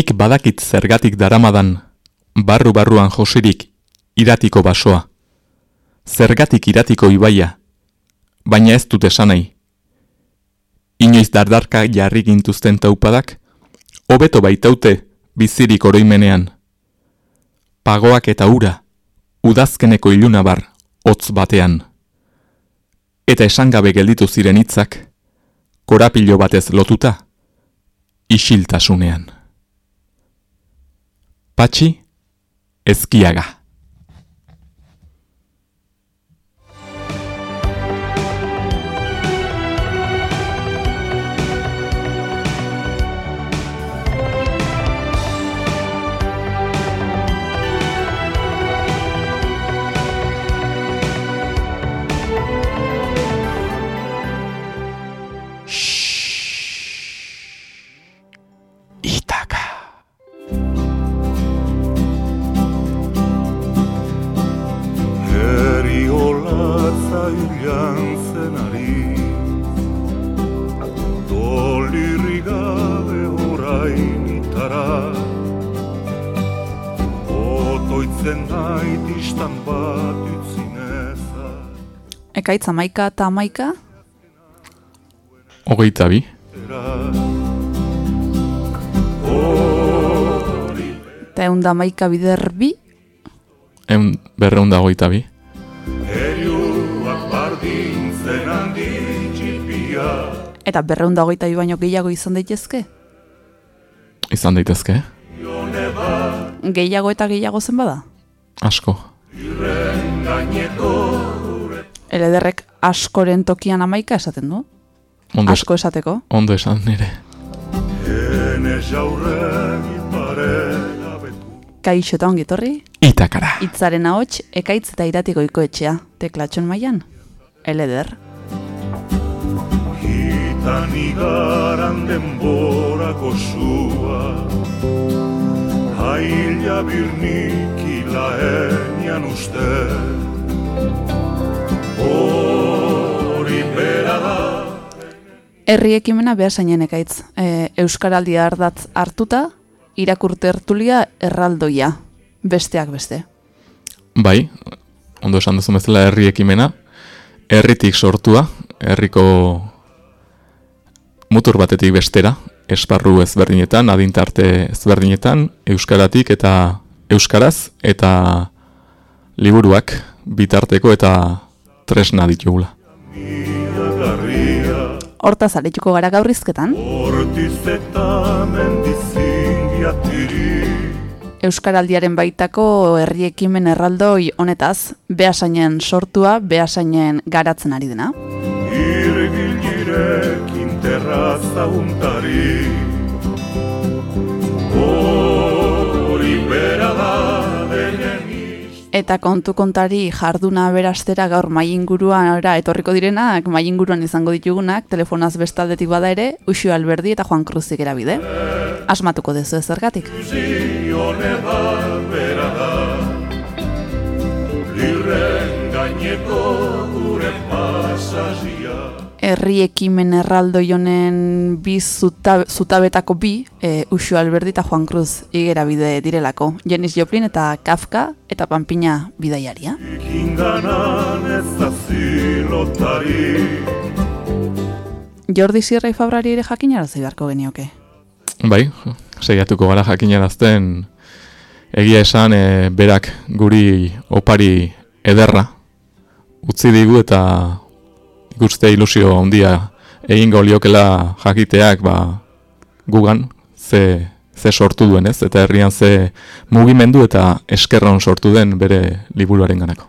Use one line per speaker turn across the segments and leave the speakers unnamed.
Nik badakit zergatik daramadan, barru-barruan josirik iratiko basoa. Zergatik iratiko ibaia, baina ez dut esanai. Inoiz dardarka jarri gintuzten taupadak, hobeto baitaute bizirik oroimenean. Pagoak eta ura, udazkeneko ilunabar, hotz batean. Eta esangabe gelditu ziren hitzak, korapilo batez lotuta, isiltasunean. Patxi, ezkiaga.
Ekaitz amaika eta amaika?
Hogeita bi.
Eta egun da amaika bider bi?
Egun berreun da hogeita bi.
Eta berreun da hogeita bi baino gehiago izan daitezke?
Izan daitezke.
Gehiago eta gehiago zen bada?
Asko.
Elederrek askoren tokian amaika esaten du? Ondo Asko esateko?
Ondo esan nire.
Kaixo eta ongitorri?
Itakara.
Itzaren ahots, ekaitz eta iratiko ikoetxea. Teklatxon maian? Eleder. Hitan igaran denborako zua Haila birnik ilaenian uste hori bera da Herri ekimena behar zainen ekaitz. E, Euskaraldi ardatz hartuta, irakurte hartulia erraldoia, besteak beste.
Bai, ondo esan duzu bezala herri ekimena, herritik sortua, herriko mutur batetik bestera, esparru ezberdinetan, adintarte ezberdinetan, euskaratik eta euskaraz, eta liburuak bitarteko eta tresna ditugula.
Hortaz aretuko gara gaurrizketan. Euskaraldiaren baitako herri ekimen erraldoi honetaz, behasainen sortua, behasainen garatzen ari dena. Irgilerekin terraza untari Eta kontu kontari jarduna berastera gaur mai inguruan etorriko direnak, mai inguruan izango ditugunak, telefonaz bestaldetik bada ere, Uxu Alberdi eta Juan Cruzik erabide. Asmatuko dezu ez zergatik. gaineko gure herri ekimen erraldo jonen bi zutabetako bi, e, Uxu Alberdi eta Juan Cruz igera bide direlako. Jenis Joplin eta Kafka eta Pampina bidaiaria. Jordi Sierra Fabrari ere jakinarazi beharko genioke.
Bai, segiatuko gara jakinarazten egia esan e, berak guri opari ederra utzi digu eta ikuste ilusio handia egingo liokela jakiteak ba, gugan ze, ze sortu duen ez, eta herrian ze mugimendu eta eskerron sortu den bere liburuaren ganako.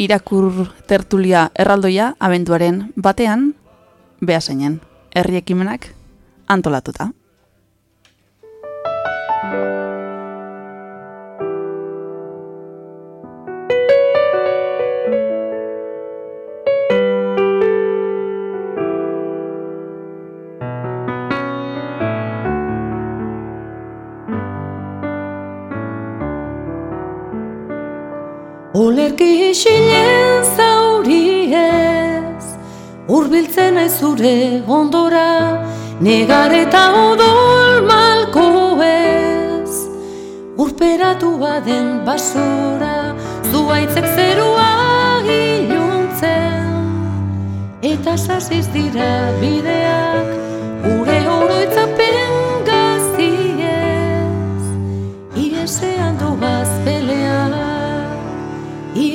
Irakur tertulia erraldoia abenduaren batean, behaseinen, herri ekimenak antolatuta.
Isilen zauri ez Urbiltzen ez zure ondora Negar eta odol malko ez Zulatua den basura Zuaitzek zerua hiluntzen Eta sasiz dira bideak Ure oroitzapen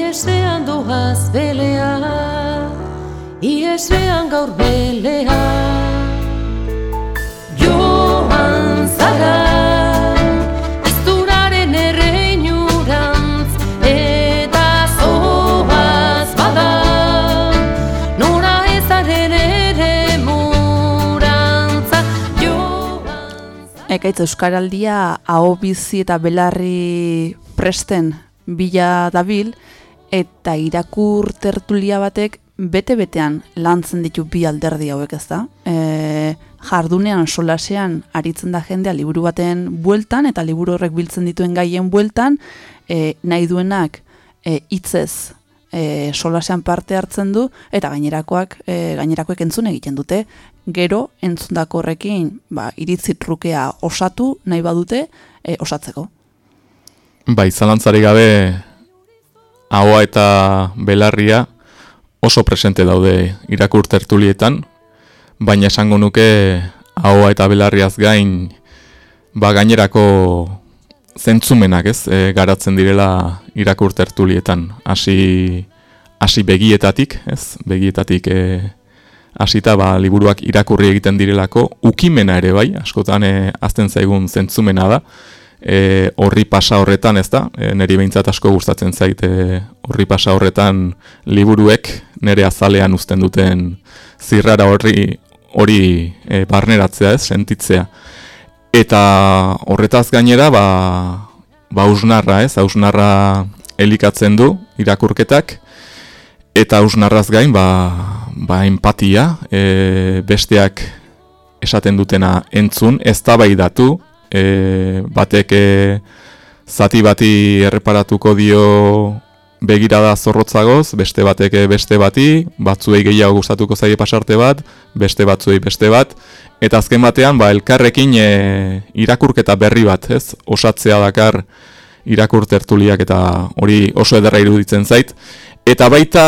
Iesean doaz belea Iesean gaur belea Joan zara
Ekaitz Euskaraldia aho bizi eta belarri presten bila dabil eta irakur tertulia batek bete-betean lantzen ditu bi alderdi hauek ez da. E, jardunean solasean aritzen da jendea liburu baten bueltan eta liburu horrek biltzen dituen gaien bueltan e, nahi duenak e, hitzez e, solasean parte hartzen du eta gainerakoak e, gainerakoek entzun egiten dute gero entzundako horrekin ba, iritzi trukea osatu nahi badute e, osatzeko.
Bai, zalantzari gabe ahoa eta belarria oso presente daude irakur tertulietan, baina esango nuke ahoa eta belarriaz gain ba gainerako zentzumenak ez e, garatzen direla irakur tertulietan. Hasi hasi begietatik, ez? Begietatik e, hasita ba, liburuak irakurri egiten direlako, ukimena ere bai, askotan e, azten zaigun zentzumena da, e, horri pasa horretan ez da, e, niri behintzat asko gustatzen zait e, horri pasa horretan liburuek nire azalean uzten duten zirrara horri hori e, barneratzea ez, sentitzea. Eta horretaz gainera, ba, ba usnarra ez, usnarra elikatzen du irakurketak, eta usnarraz gain, ba, ba, empatia, e, besteak esaten dutena entzun, ez da bai datu, e, batek e, zati bati erreparatuko dio begirada zorrotzagoz, beste batek e, beste bati, batzuei gehiago gustatuko zaie pasarte bat, beste batzuei beste bat, eta azken batean ba, elkarrekin e, irakurketa berri bat, ez? Osatzea dakar irakurtertuliak eta hori oso ederra iruditzen zait. Eta baita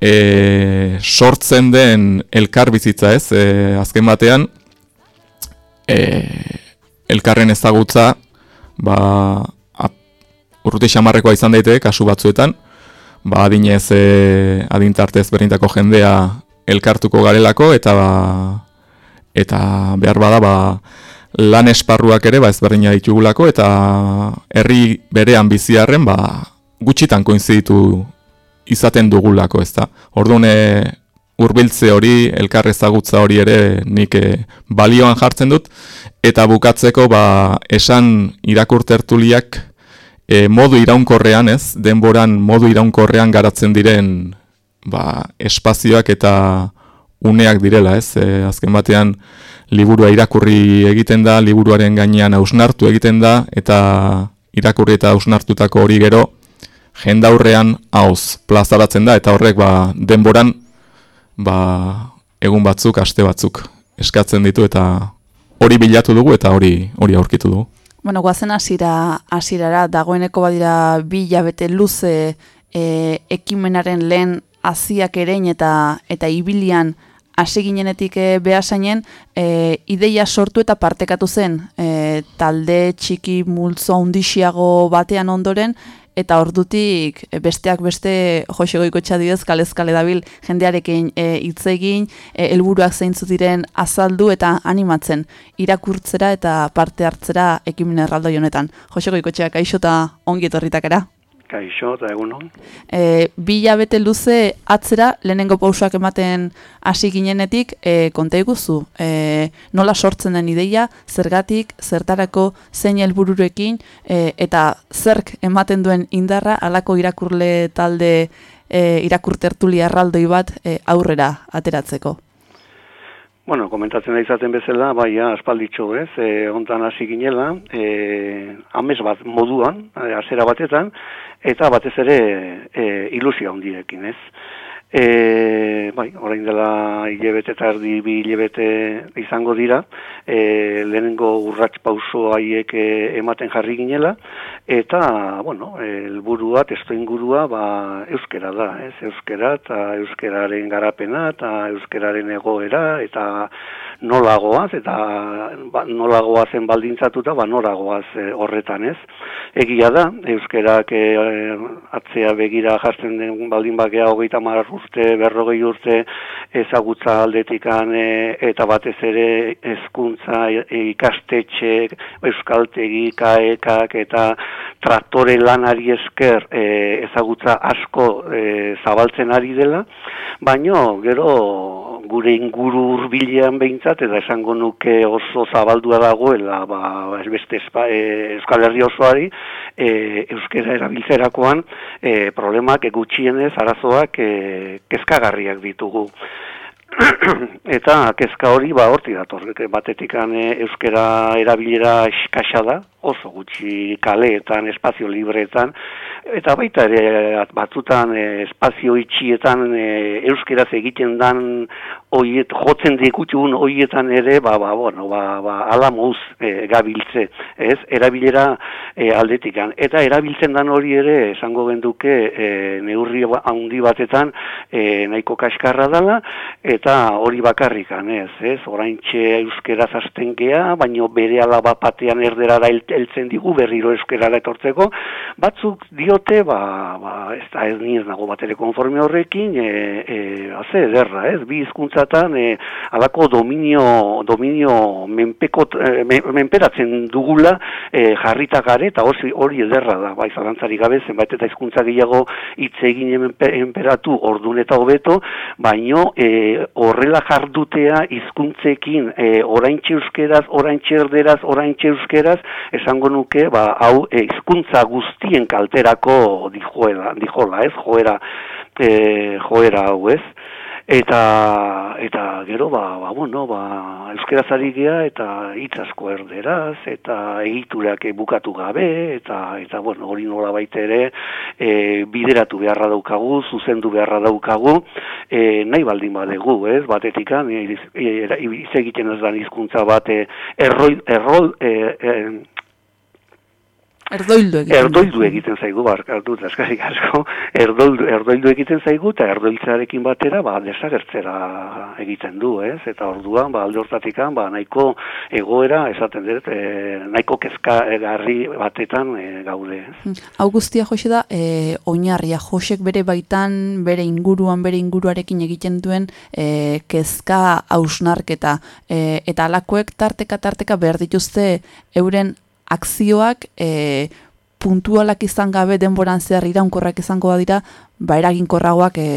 e, sortzen den elkar bizitza ez, e, azken batean, e, elkarren ezagutza, ba, urruti xamarrekoa izan daite, kasu batzuetan, ba, adinez, e, adintartez berintako jendea elkartuko garelako, eta ba, eta behar bada, ba, lan esparruak ere, ba, ezberdina ditugulako, eta herri berean biziarren, ba, gutxitan koinziditu izaten dugulako, ez da. Orduan, hurbiltze hori, elkar ezagutza hori ere nik e, balioan jartzen dut, eta bukatzeko ba, esan irakurtertuliak e, modu iraunkorrean, ez, denboran modu iraunkorrean garatzen diren ba, espazioak eta uneak direla, ez, e, azken batean liburua irakurri egiten da, liburuaren gainean ausnartu egiten da, eta irakurri eta ausnartutako hori gero, jendaurrean hauz plazaratzen da, eta horrek ba, denboran ba, egun batzuk, aste batzuk eskatzen ditu, eta hori bilatu dugu, eta hori hori aurkitu dugu.
Bueno, guazen hasira hasirara dagoeneko badira bi jabete luze e, ekimenaren lehen aziak erein eta eta ibilian hasi ginenetik e, behasainen e, ideia sortu eta partekatu zen e, talde txiki multzo handixiago batean ondoren eta ordutik e, besteak beste josegoiko txadidez kalezkale dabil jendearekin e, hitz egin, e, helburuak zeintzu diren azaldu eta animatzen irakurtzera eta parte hartzera ekimen erraldoi honetan. Josegoiko txak, aixo eta ongi etorritakera.
Kaixo, eta egun hon.
E, bi labete luze atzera, lehenengo pausak ematen hasi ginenetik, e, konta iguzu, e, nola sortzen den ideia, zergatik, zertarako, zein helbururekin e, eta zerk ematen duen indarra, alako irakurle talde, e, irakurtertuli arraldoi bat e, aurrera ateratzeko.
Bueno, komentatzen da izaten bezala, bai, aspalditxo ez, e, ontan hasi ginela, e, amez bat moduan, e, azera batetan, eta batez ere e, ilusia hundiekin, ez? E, bai, orain dela hilebete eta erdi bi hilebete izango dira, e, lehenengo urrats pauso haiek e, ematen jarri ginela, eta, bueno, helburua testo ingurua, ba, euskera da, ez, euskera, eta euskeraren garapena, eta euskeraren egoera, eta nolagoaz, eta ba, nolagoazen baldintzatuta, ba, noragoaz e, horretan, ez. Egia da, euskerak e, atzea begira jartzen den baldin bakea hogeita marar urte, berrogei urte ezagutza aldetikan e, eta batez ere hezkuntza e, ikastetxe, euskaltegi, kaekak eta traktore lanari esker e, ezagutza asko e, zabaltzen ari dela, baino gero gure inguru hurbilean behintzat, eta esango nuke oso zabaldua dagoela, ba, beste espa, e, Euskal Herri osoari, e, euskera erabiltzerakoan, e, problemak egutxienez, arazoak e, kezkagarriak ditugu. eta kezka hori ba horti dator batetikan e, euskera erabilera eskasa da oso gutxi kaleetan espazio libreetan eta baita ere batzutan e, espazio itxietan e, euskeraz egiten dan oiet, jotzen dikutun hoietan ere ba, ba, bueno, ba, ba, ala mouz e, gabiltze ez? Erabilera e, aldetikan. Eta erabiltzen dan hori ere esango genduke e, neurri handi batetan e, nahiko kaskarra dala eta hori bakarrikan ez ez? Oraintxe euskeraz hasten gea baino bere alaba batean erderara heltzen digu berriro euskerara etortzeko. Batzuk dio diote, ba, ba, ez da ez niz nago bat ere konforme horrekin, e, e, haze ederra, ez, bi izkuntzatan, e, alako dominio, dominio menpeko, e, menperatzen dugula e, jarrita gare, eta hori, hori ederra da, bai, zalantzari gabe, zenbait eta izkuntza gehiago hitz egin enperatu ordun eta hobeto, baino e, horrela jardutea hizkuntzekin e, orain euskeraz, orain erderaz, orain euskeraz, esango nuke, ba, hau e, hizkuntza guztien kalterako delako dijoela, dijola, ez, joera, e, joera hau, ez, eta eta gero ba, ba bueno ba euskeraz ari gea eta hitz asko erderaz eta egiturak bukatu gabe eta eta bueno hori nola baita ere e, bideratu beharra daukagu zuzendu beharra daukagu e, nahi baldin badegu ez? Batetikan e, e, egiten ez da hizkuntza bat e, erroi errol e, e,
Erdoildu egiten.
Erdoildu egiten zaigu, barkatu, eskarik asko, erdoildu, erdoildu egiten zaigu, eta erdoiltzarekin batera, ba, desagertzera egiten du, ez? Eta orduan, ba, alde hortatikan, ba, nahiko egoera, esaten dut, e, nahiko kezka egarri batetan e, gaude, ez?
Hmm. Augustia jose da, e, oinarria, josek bere baitan, bere inguruan, bere inguruarekin egiten duen, e, kezka hausnarketa, e, eta alakoek tarteka, tarteka behar dituzte euren akzioak e, puntualak izan gabe denboran zehar iraunkorrak izango badira, ba eraginkorragoak e,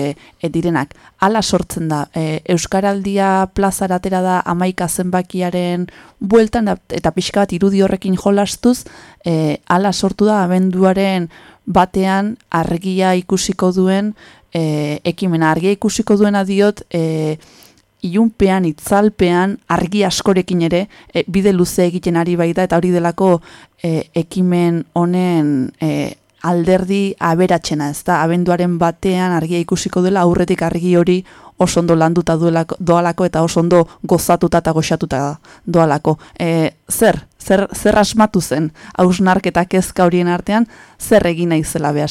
e, direnak. Hala sortzen da, e, Euskaraldia plazaratera da amaika zenbakiaren bueltan, eta pixka bat irudi horrekin jolastuz, e, hala sortu da abenduaren batean argia ikusiko duen, e, ekimena argia ikusiko duena diot, e, ilunpean, itzalpean, argi askorekin ere, e, bide luze egiten ari baita, eta hori delako e, ekimen honen e, alderdi aberatxena, ez da, abenduaren batean argia ikusiko dela, aurretik argi hori oso ondo landuta duelako, doalako eta oso ondo gozatuta eta goxatuta doalako. E, zer, zer, zer asmatu zen, hausnarketak ezka horien artean, zer egin nahi zela beha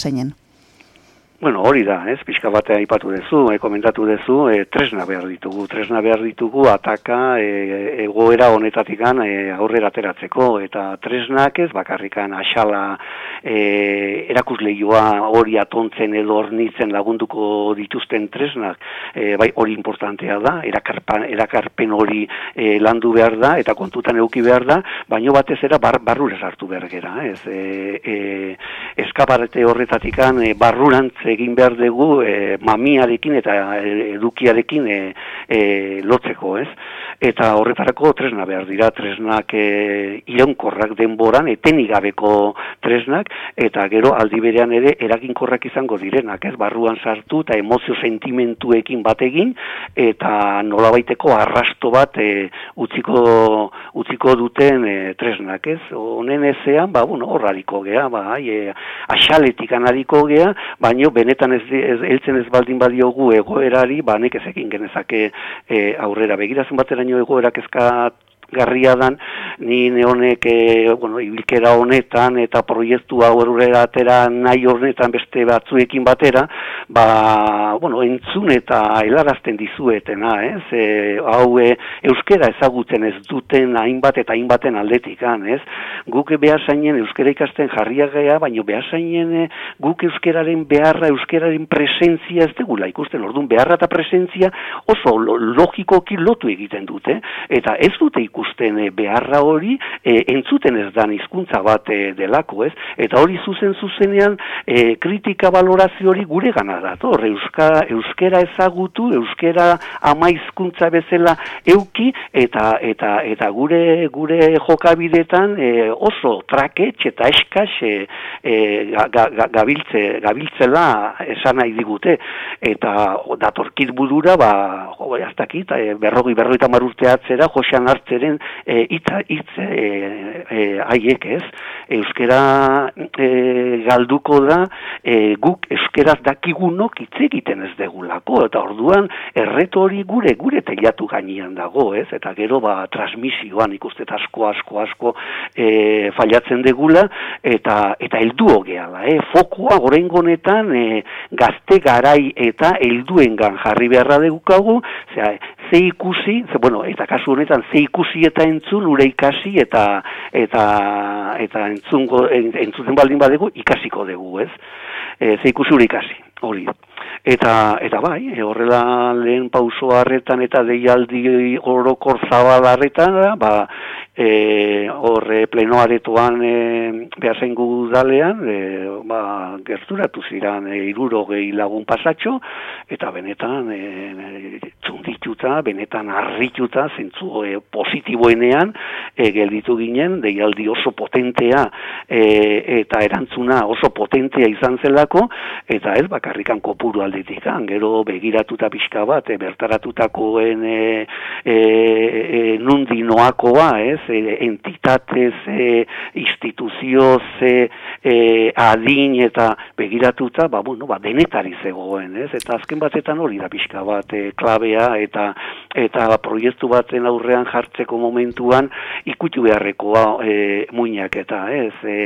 Bueno, hori da, ez, pixka batea aipatu dezu, e, komentatu dezu, e, tresna behar ditugu, tresna behar ditugu ataka e, egoera honetatikan e, aurrera ateratzeko, eta tresnak ez, bakarrikan asala e, erakusleioa hori atontzen edo ornitzen lagunduko dituzten tresnak, e, bai hori importantea da, erakarpan, erakarpen hori e, landu behar da, eta kontutan euki behar da, baino batez era bar, barrura sartu behar gera, ez, e, e, eskabarete horretatikan e, barrurantz egin behar dugu e, mamiarekin eta edukiarekin e, e, lotzeko, ez? Eta horretarako tresna behar dira, tresnak e, iraunkorrak denboran, etenik gabeko tresnak, eta gero aldi berean ere eraginkorrak izango direnak, ez? Barruan sartu eta emozio sentimentuekin bategin, eta nolabaiteko arrasto bat e, utziko, utziko duten e, tresnak, ez? Honen ezean, ba, bueno, horrariko gea, ba, e, asaletik anariko gea, baino benetan ez, ez heltzen ez baldin badiogu egoerari, ba nek ezekin genezake e, aurrera. Begirazun bateraino egoerak ezkat garria dan, ni neonek, e, bueno, ibilkera honetan eta proiektu hau atera nahi honetan beste batzuekin batera, ba, bueno, entzun eta helarazten dizuetena, ez? E, hau e, euskera ezagutzen ez duten hainbat eta hainbaten aldetikan, ez? Guk behar zainen euskera ikasten jarriak gea, baina behar zainen e, guk euskeraren beharra, euskeraren presentzia ez degula ikusten, orduan beharra eta presentzia oso logikoki lotu egiten dute, eta ez dute ikusten e, beharra hori e, entzuten ez dan hizkuntza bat e, delako, ez? Eta hori zuzen zuzenean e, kritika balorazio hori gure gana da, euska, euskera ezagutu, euskera ama hizkuntza bezala euki eta eta eta gure gure jokabidetan e, oso traketx eta eskas e, e, gabiltze, gabiltzela esan nahi digute eta datorkit budura ba, jo, bai, e, berrogi berroita marurte atzera josean hartzere ziren e, itza hitz e, e, haiek ez? Euskera e, galduko da e, guk euskeraz dakigunok hitz egiten ez degulako eta orduan erreto hori gure gure teilatu gainean dago ez? Eta gero ba transmisioan ikuste asko asko asko e, fallatzen degula eta eta heldu hogeala eh? Fokua oraingo honetan e, gazte garai eta helduengan jarri beharra degukagu ze ze ikusi ze bueno eta kasu honetan ze ikusi eta entzun ure ikasi eta eta eta entzungo entzuten baldin badegu ikasiko dugu, ez? E, ze ikusi ure ikasi, hori. Eta eta bai, e, horrela lehen pauso harretan eta deialdi orokor zabalarretan, ba, e, horre plenoaretoan e, behar zen gudalean, e, ba, gerturatu ziran e, iruro gehi lagun pasatxo, eta benetan e, e, txundituta, benetan arrituta, zentzu e, positiboenean, e, gelditu ginen, deialdi oso potentea e, eta erantzuna oso potentea izan zelako, eta ez bakarrikan kopuru aldetikan, gero begiratuta pixka bat, e, bertaratutakoen e, e, e, nundi noakoa, ez, e, entitatez, e, instituzioz, e, e, adin eta begiratuta, ba, bueno, ba, denetari zegoen, ez? Eta azken batetan hori da pixka bat e, klabea eta eta proiektu baten aurrean jartzeko momentuan ikutu beharrekoa e, muinak eta, ez? E,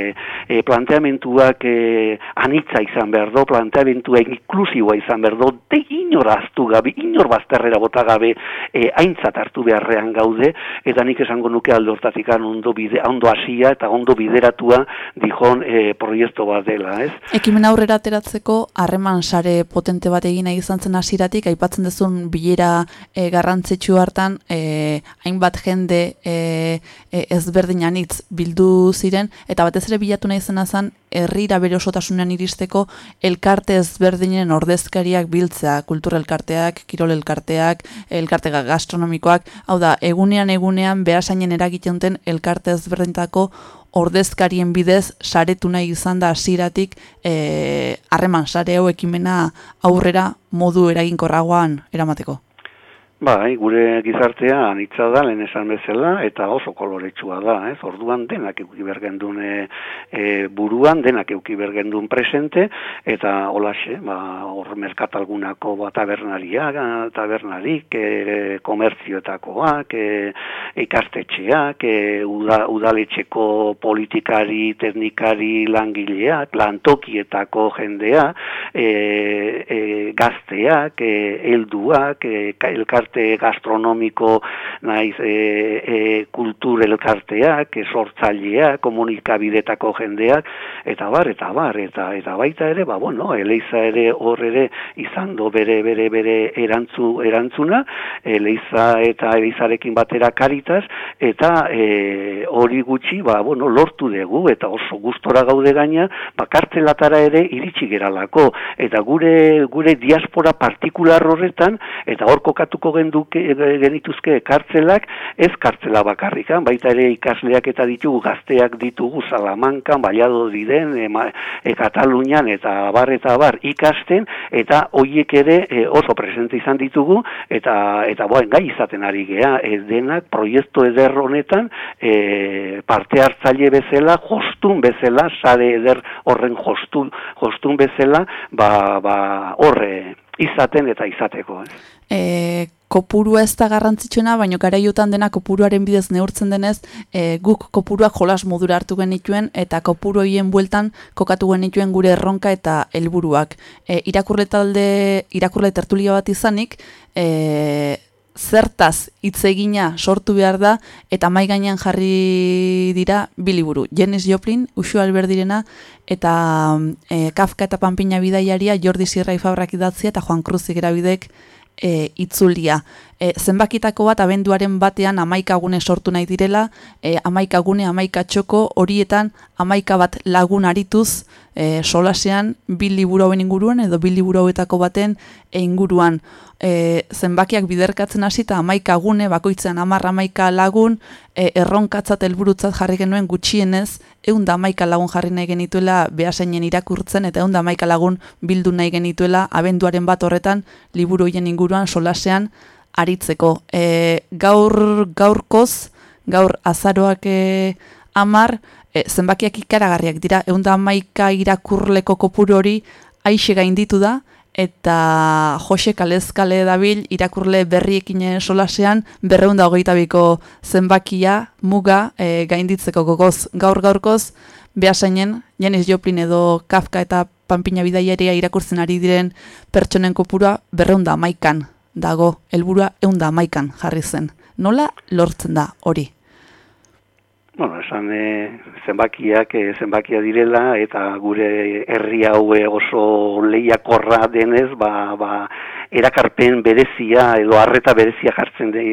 e, planteamentuak e, anitza izan behar do, planteamentua inklusiboa izan behar do, de inoraztu gabe, inor bazterrera bota gabe, e, aintzat hartu beharrean gaude, eta nik esango nuke aldo hortatik ondo, bide, ondo asia eta ondo bideratua dijon e, proiektu bat dela, ez?
Ekimen aurrera ateratzeko harreman sare potente bat egina izan zen hasiratik aipatzen duzun bilera e, garrantzitsu hartan e, hainbat jende e, e, ezberdinanitz bildu ziren eta batez ere bilatu nahi zena zen herrira bere osotasunean iristeko elkarte ezberdinen ordezkariak biltzea, kultura elkarteak, kirol elkarteak, elkarte gastronomikoak, hau da, egunean egunean behasainen eragiten duten elkarte ezberdintako ordezkarien bidez saretu nahi izan da hasiratik eh, harreman e, sare hau ekimena aurrera modu eraginkorragoan eramateko.
Bai, gure gizartea anitza da lehen esan bezala eta oso koloretsua da, ez? Orduan denak eduki bergendun e, e, buruan, denak eduki bergendun presente eta holaxe, ba hor merkatalgunako ba tabernaria, tabernarik, e, komertzioetakoak, e, ikastetxeak, e, uda, udaletxeko politikari, teknikari, langileak, lantokietako jendea, e, e, gazteak, e, helduak, e, elkart elkarte gastronomiko naiz e, e, kultur elkarteak, e, sortzaileak, komunikabidetako jendeak, eta bar, eta bar, eta, eta baita ere, ba, bueno, eleiza ere hor ere izan do bere, bere, bere erantzu, erantzuna, eleiza eta eleizarekin batera karitas, eta e, hori gutxi, ba, bueno, lortu dugu, eta oso gustora gaude gaina, ba, kartzelatara ere iritsi geralako, eta gure, gure diaspora partikular horretan, eta hor kokatuko genduke genituzke kartzelak, ez kartzela bakarrikan, baita ere ikasleak eta ditugu gazteak ditugu Salamankan, Baiado diren, e, e, Katalunian eta bar eta bar ikasten eta hoiek ere e, oso presente izan ditugu eta eta boen gai izaten ari gea, e, denak proiektu eder honetan e, parte hartzaile bezala, jostun bezala, sare eder horren jostun, jostun bezala, ba, ba horre izaten eta izateko. Eh?
E, kopurua ez da garrantzitsuna, baina garaiotan dena kopuruaren bidez neurtzen denez, e, guk kopuruak jolas modura hartu genituen eta kopuru hoien bueltan kokatu genituen gure erronka eta helburuak. E, irakurle talde, irakurle tertulia bat izanik, e, zertaz hitz egina sortu behar da eta mai gainean jarri dira biliburu. Janis Joplin, Uxu Alberdirena eta e, Kafka eta Pampina bidaiaria Jordi Sierra Ifabrak idatzia eta Juan Cruz Igerabidek e, itzulia. E, zenbakitako bat abenduaren batean amaikagune sortu nahi direla, e, amaikagune amaika txoko horietan amaika bat lagun arituz e, solasean bil liburu hauen inguruan edo bil liburu hauetako baten e, inguruan. E, zenbakiak biderkatzen hasi eta amaika gune, bakoitzean amarra amaika lagun, e, erronkatzat helburutzat jarri genuen gutxienez, egun da amaika lagun jarri nahi genituela behaseinen irakurtzen, eta egun da amaika lagun bildu nahi genituela abenduaren bat horretan, liburu hien inguruan solasean aritzeko. E, gaur gaurkoz, gaur azaroak e, amar, e, zenbakiak ikaragarriak dira, egun da amaika irakurleko kopuru hori, aixe gainditu da, eta Jose Kalezkale dabil irakurle berriekin solasean berreunda hogeita biko zenbakia muga e, gainditzeko gogoz. Gaur gaurkoz behasainen Janis Joplin edo Kafka eta Pampina bidaiaria irakurtzen ari diren pertsonen kopura berreunda maikan dago helburua eunda maikan jarri zen. Nola lortzen da hori?
Bueno, esan e, zenbakiak e, zenbakia direla eta gure herri hau e, oso lehiakorra denez, ba, ba, erakarpen berezia edo harreta berezia jartzen de,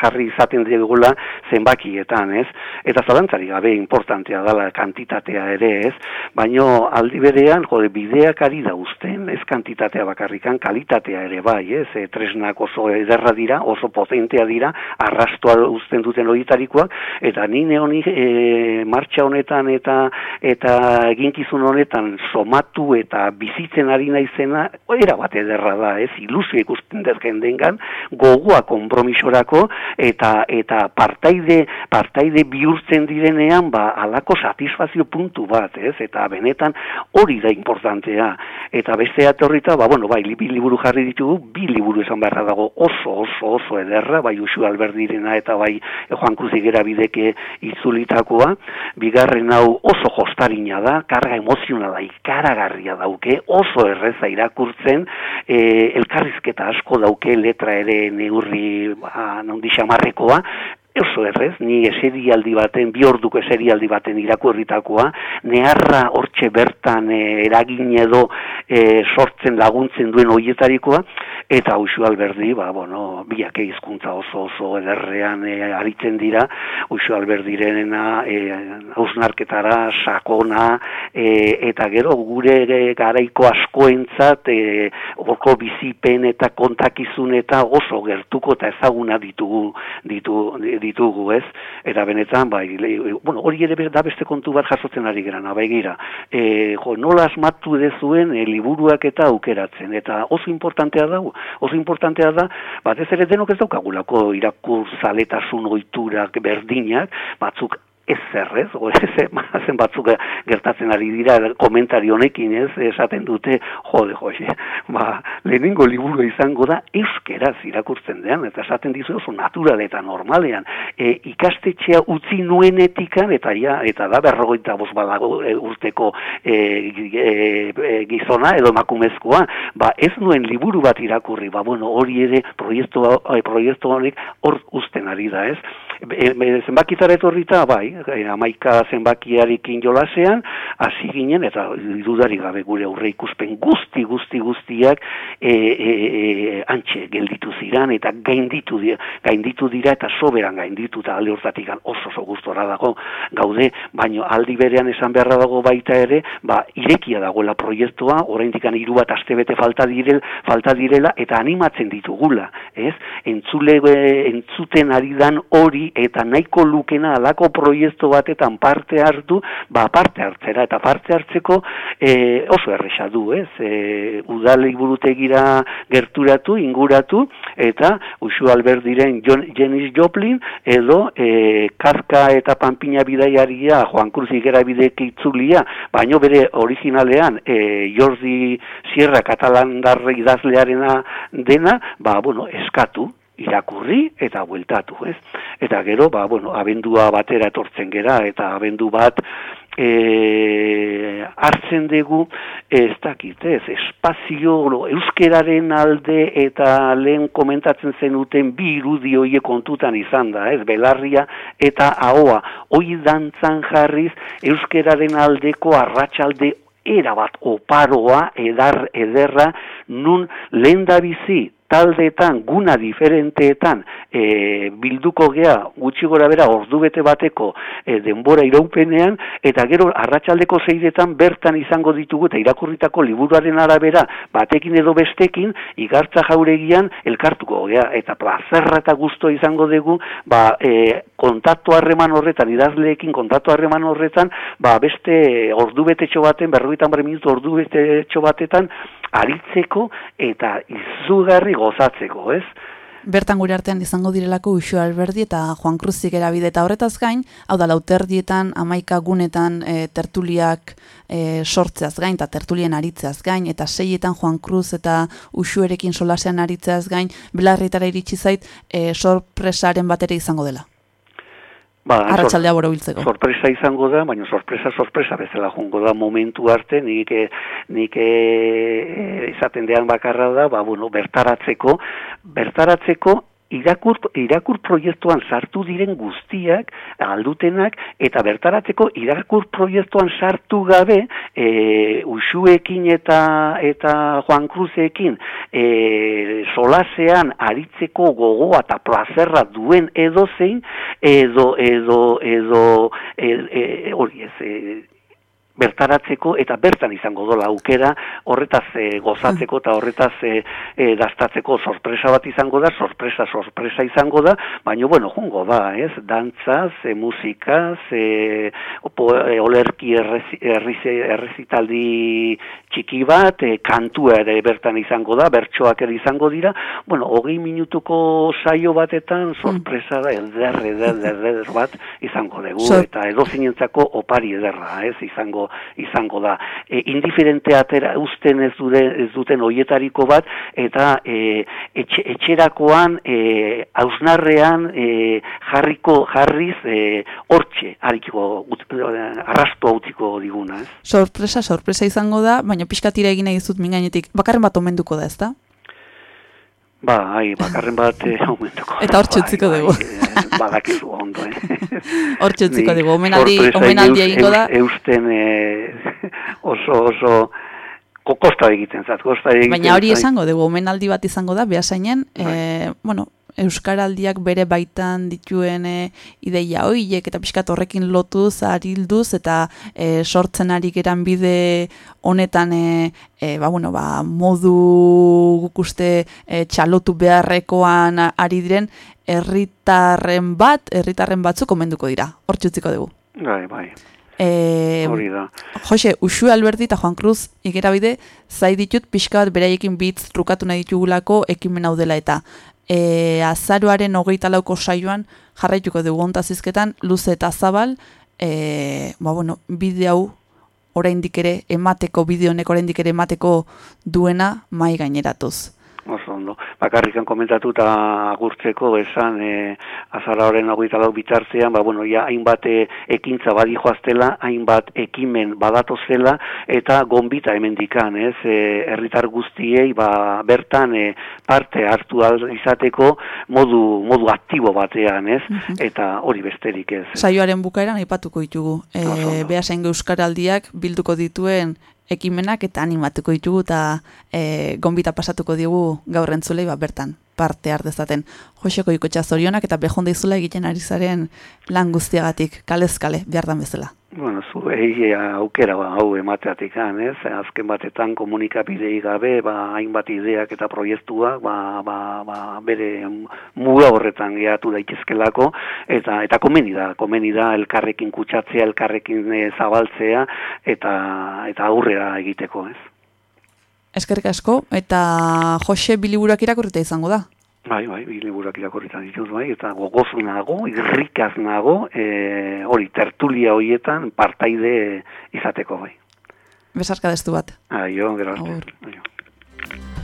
jarri izaten digula zenbakietan, ez? Eta zalantzari gabe importantea dela kantitatea ere, ez? Baino aldi berean, jode, bideak ari da usten, ez kantitatea bakarrikan, kalitatea ere bai, ez? E, tresnak oso ederra dira, oso potentea dira, arrastoa uzten duten horietarikoak, eta nine honi e, martxa honetan eta eta eginkizun honetan somatu eta bizitzen ari naizena, era bat ederra da, ez? Ilusio ikusten dez jendengan, gogoa kompromisorako, eta eta partaide partaide bihurtzen direnean ba alako satisfazio puntu bat, ez? Eta benetan hori da importantea. Eta beste atorrita, ba bueno, bai, bi liburu jarri ditugu, bi liburu esan beharra dago oso oso oso ederra, bai Usu Alberdirena eta bai Juan Cruz bideke itzulitakoa, bigarren hau oso jostarina da, karga emozionala ikaragarria dauke, oso erreza irakurtzen, e, elkarrizketa asko dauke letra ere neurri ba, nondi xamarrekoa, oso errez, ni eserialdi baten, bi orduko eserialdi baten irakurritakoa, neharra hortxe bertan e, eragin edo e, sortzen laguntzen duen hoietarikoa, eta Uxu Alberdi, ba, bueno, biak hizkuntza oso oso ederrean e, aritzen dira, Uxu Alberdirena e, hausnarketara, sakona, e, eta gero gure garaiko askoentzat, e, orko bizipen eta kontakizun eta oso gertuko eta ezaguna ditugu, ditugu, ditugu, ez? Eta benetan, bai, bueno, hori ere da beste kontu bat jasotzen ari gara, bai gira. E, jo, nola asmatu dezuen e, liburuak eta aukeratzen, eta oso importantea da, oso importantea da, bat ez ere denok ez daukagulako irakur zaletasun oiturak berdinak, batzuk ez zerrez, ez? Zen batzuk gertatzen ari dira komentari honekin ez, esaten dute, jode, jode, ba, lehenengo liburu izango da euskeraz irakurtzen dean, eta esaten dizu oso natural eta normalean, e, ikastetxea utzi nuenetikan, eta ja, eta da berrogoita boz badago e, urteko e, e, e, gizona edo makumezkoa, ba, ez nuen liburu bat irakurri, ba, bueno, hori ere proiektu, proiektu honek hor usten ari da, ez? E, e, etorrita, bai, e, amaika zenbakiarekin jolasean, hasi ginen, eta dudari gabe gure aurre ikuspen guzti, guzti, guztiak e, e, e, antxe gelditu ziran, eta gainditu dira, gainditu dira eta soberan gainditu, eta alde hortatik oso oso gustora dago gaude, baino aldi berean esan beharra dago baita ere, ba, irekia dagoela proiektua, oraindik hiru bat astebete falta direl, falta direla, eta animatzen ditugula, ez? Entzule, entzuten ari dan hori, eta nahiko lukena alako proiektu batetan parte hartu, ba parte hartzera eta parte hartzeko e, oso erresa du, ez? E, udalei burutegira gerturatu, inguratu eta Uxu Alberdiren Jenis Joplin edo e, Kafka eta Pampina bidaiaria Juan Cruz Igera bidek itzulia, baino bere originalean e, Jordi Sierra Katalandarre idazlearena dena, ba bueno, eskatu irakurri eta bueltatu, ez? Eta gero, ba, bueno, abendua batera etortzen gera, eta abendu bat e, hartzen dugu, ez dakit, ez, espazio, no, euskeraren alde eta lehen komentatzen zenuten bi irudi hoie kontutan izan da, ez, belarria eta ahoa, hoi dantzan jarriz, euskeraren aldeko arratsalde erabat oparoa, edar, ederra, nun lehen da bizi, taldeetan, guna diferenteetan e, bilduko gea gutxi gora bera ordu bete bateko e, denbora iraupenean, eta gero arratsaldeko zeidetan bertan izango ditugu eta irakurritako liburuaren arabera batekin edo bestekin igartza jauregian elkartuko gea, eta plazerra eta gusto izango dugu ba, e, kontaktu harreman horretan, idazleekin kontaktu harreman horretan, ba, beste ordu bete baten, berroitan bar minutu ordu bete batetan, aritzeko eta izugarri gozatzeko, ez?
Bertan gure artean izango direlako Uxo Alberdi eta Juan Cruzik erabide eta horretaz gain, hau da lauterdietan, amaika gunetan e, tertuliak e, sortzeaz gain, eta tertulien aritzeaz gain, eta seietan Juan Cruz eta Uxuerekin solasean aritzeaz gain, belarritara iritsi zait, e, sorpresaren batera izango dela.
Ba,
Arratxaldea boro biltzeko.
Sorpresa izango da, baina sorpresa, sorpresa bezala jungo da momentu arte, nik, eh, nik e, izaten dean bakarra da, ba, bueno, bertaratzeko, bertaratzeko irakur, irakur proiektuan sartu diren guztiak, aldutenak, eta bertaratzeko irakur proiektuan sartu gabe, e, usuekin eta, eta Juan Cruzekin, e, solasean aritzeko gogoa eta plazerra duen edo zein, edo, edo, edo, e, e, hori ez, e, bertaratzeko eta bertan izango dola aukera horretaz e, gozatzeko eta horretaz e, e, dastatzeko. Sorpresa bat izango da, sorpresa sorpresa izango da, baina bueno, jungo da, ez, dantzaz, e, musikaz, e, opo, e, olerki errezitaldi txiki bat, e, kantua ere bertan izango da, bertsoak ere izango dira, bueno, hogei minutuko saio batetan sorpresa da, eder, eder, eder, bat izango dugu, eta edo zinentzako opari ederra, ez, izango izango da. E, indiferente atera usten ez, dure, ez duten hoietariko bat, eta e, etxerakoan, e, ausnarrean, e, jarriko jarriz, e, hortxe, harikiko, arrastu hau diguna. Ez?
Sorpresa, sorpresa izango da, baina pixkatira egin egizut mingainetik, bakarren bat omenduko da, ez da?
Ba, hai, bakarren bat eh, aumentuko.
Eta hor txutziko dugu.
Bai, eh, badakizu ondo, eh.
Hor txutziko dugu, omenaldi, omenaldi egingo da.
Eusten eh, oso, oso, kosta egiten zat, kosta egiten
Baina hori esango dugu, omenaldi bat izango da, behasainen, bai. eh, bueno, Euskaraldiak bere baitan dituen e, ideia hoiek eta pixkat horrekin lotuz, arilduz eta e, sortzen ari geran bide honetan e, e, ba, bueno, ba, modu gukuste e, txalotu beharrekoan ari diren herritarren bat, herritarren batzuk komenduko dira, hor txutziko dugu.
Bai, bai.
E,
Hori da.
Jose, Uxu Alberti eta Juan Cruz ikerabide, zai ditut pixka bat beraiekin bitz trukatu nahi ditugulako ekimen hau dela eta e, azaruaren hogeita lauko saioan jarraituko dugu ontazizketan, luze eta zabal, e, ba, bueno, bide hau oraindik ere emateko, bide honek oraindik ere emateko duena mai gaineratuz.
Ondo. Bakarrikan komentatu eta agurtzeko esan e, azara horren hogeita lau bitartzean, ba, bueno, ja, hainbat e, ekintza badi joaztela, hainbat ekimen badatu zela, eta gombita hemendikan, ez, e, herritar guztiei, ba, bertan e, parte hartu izateko modu, modu aktibo batean, ez, eta hori besterik ez.
Saioaren bukaeran aipatuko ditugu. E, Beasain euskaraldiak bilduko dituen ekimenak eta animatuko ditugu eta e, gonbita pasatuko digu gaur entzulei ba, bertan parte dezaten. Joseko ikotxa zorionak eta behonda izula egiten ari zaren lan guztiagatik, kalezkale, behar dan bezala.
Bueno, zu egi aukera ba, hau emateatik ez? Azken batetan komunikabidei gabe, ba, hainbat ideak eta proiektuak, ba, ba, ba, bere muga horretan gehiatu daitezkelako, eta eta komeni da, komeni da elkarrekin kutsatzea, elkarrekin e, zabaltzea, eta eta aurrera egiteko, ez?
Eskerrik asko, eta Jose biliburak irakurrita izango da?
Bai, bai, biliburak irakurritan dituz, bai, eta gogozu nago, irrikaz nago, e, hori, tertulia horietan partaide izateko, bai.
Besarka destu bat.
Aio, gero Aio.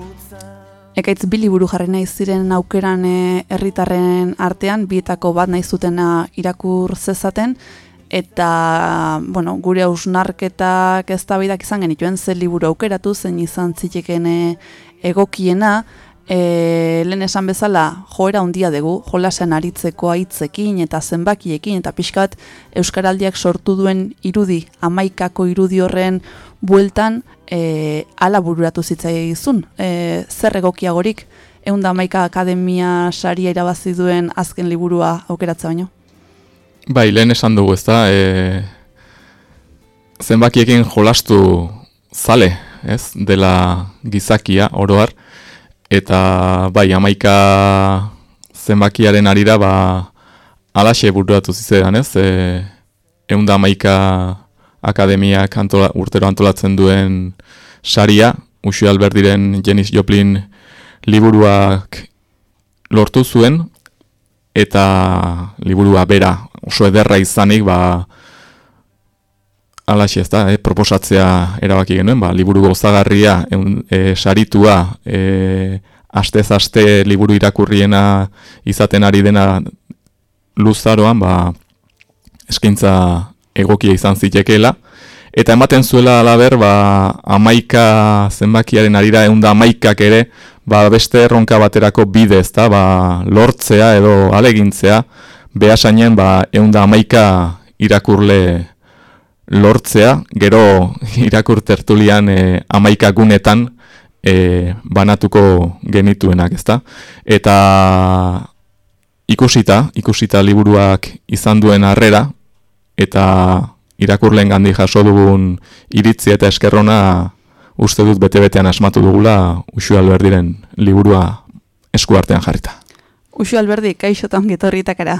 Ekaitz bi liburu jarri nahi ziren aukeran eh, herritarren artean bietako bat nahi zutena irakur zezaten. Eta bueno, gure ausnarketak eztabaidak izan genituen ze liburu aukeratu zen izan zitekeen eh, egokiena. E, lehen esan bezala joera handia dugu, jolasean aritzeko aitzekin eta zenbakiekin eta pixkat Euskaraldiak sortu duen irudi, amaikako irudi horren bueltan e, ala bururatu zitzai izun. E, zer egokiagorik, egun da amaika akademia saria irabazi duen azken liburua aukeratza baino?
Bai, lehen esan dugu ez da, e, zenbakiekin jolastu zale, ez, dela gizakia, oroar, eta bai amaika zenbakiaren arira ba alaxe burduatu zizean ez e, da amaika akademiak antola, urtero antolatzen duen saria Uxu Alberdiren Jenis Joplin liburuak lortu zuen eta liburua bera oso ederra izanik ba alaxe ez da, eh, proposatzea erabaki genuen, ba, liburu gozagarria, e, saritua, e, astez aste liburu irakurriena izaten ari dena luzaroan, ba, eskaintza egokia izan zitekeela, eta ematen zuela alaber, ba, amaika zenbakiaren arira, egun da amaikak ere, ba, beste erronka baterako bidez, da, ba, lortzea edo alegintzea, behasainen, ba, egun da amaika irakurle lortzea, gero irakur tertulian e, amaikagunetan e, banatuko genituenak, ezta? Eta ikusita, ikusita liburuak izan duen harrera, eta irakurleen gandi jaso dugun iritzi eta eskerrona uste dut bete-betean asmatu dugula Uxu Alberdiren liburua eskuartean jarrita.
Uxu Alberdi, kaixo eta ongetorritakara.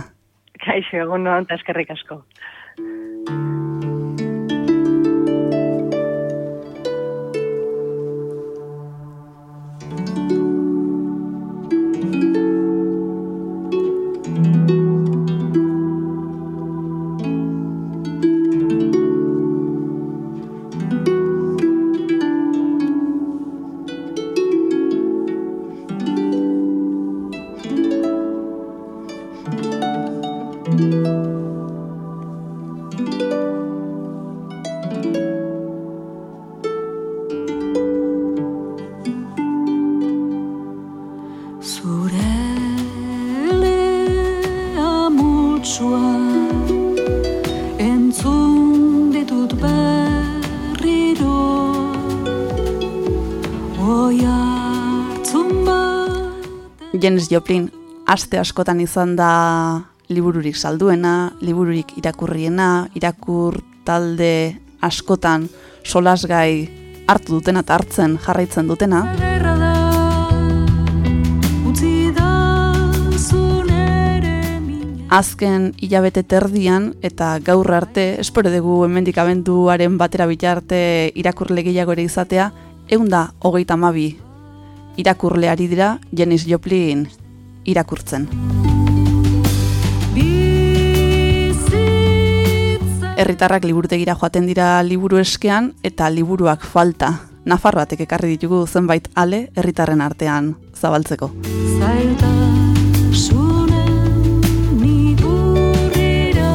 Kaixo, egun noan, eskerrik asko.
Janis Joplin aste askotan izan da libururik salduena, libururik irakurriena, irakur talde askotan solasgai hartu dutena eta hartzen jarraitzen dutena. Azken hilabete terdian eta gaur arte, espero dugu hemendik abenduaren batera bitarte irakurle gehiago ere izatea, eunda hogeita mabi irakurleari dira Janis Joplin irakurtzen. Herritarrak liburutegira joaten dira liburu eskean eta liburuak falta. Nafarroatek ekarri ditugu zenbait ale herritarren artean zabaltzeko.
nidurrira.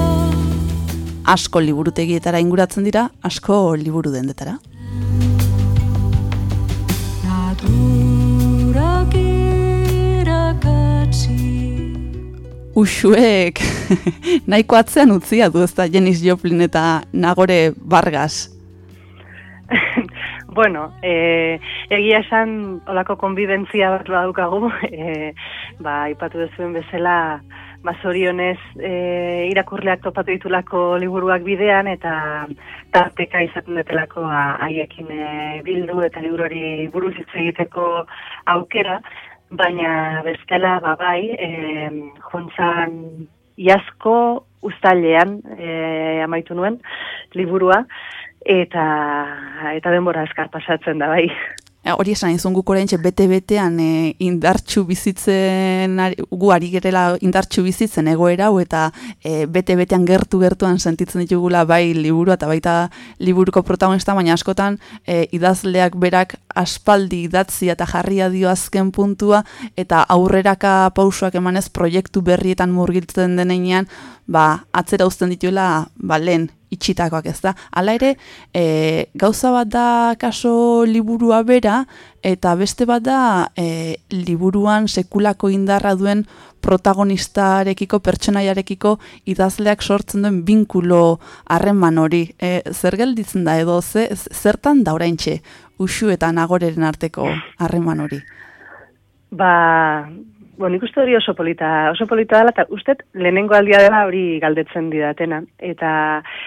Asko liburutegietara inguratzen dira, asko liburu dendetara. Uxuek. Nahiko atzean utzia du ezta Janis Joplin eta Nagore Vargas.
Bueno, e, egia esan olako konbibentzia bat badaukagu, e, ba, ipatu duzuen bezala, ba, zorionez e, irakurleak topatu ditulako liburuak bidean, eta tarteka izaten detelako ba, haiekin e, bildu eta liburuari buruz hitz egiteko aukera, baina bestela, ba, bai, e, juntzan iazko ustailean e, amaitu nuen liburua, eta eta denbora eskar pasatzen da bai.
E, hori esan izun guk oraintxe bete-betean e, indartxu bizitzen, gu ari gerela indartxu bizitzen egoera hau eta e, bete-betean gertu-gertuan sentitzen ditugula bai liburua eta baita liburuko protagonista, baina askotan e, idazleak berak aspaldi idatzia eta jarria dio azken puntua eta aurreraka pausoak emanez proiektu berrietan murgiltzen denean, ba, atzera uzten dituela, ba, lehen itxitakoak ez da. Hala ere, e, gauza bat da kaso liburua bera, eta beste bat da e, liburuan sekulako indarra duen protagonistarekiko, pertsonaiarekiko idazleak sortzen duen binkulo harreman hori. E, zer gelditzen da edo, ze, zertan da oraintxe usu eta nagoreren arteko harreman hori?
Ba, bueno, nik uste hori oso polita, oso polita dela, eta uste lehenengo aldia dela hori galdetzen didatena. Eta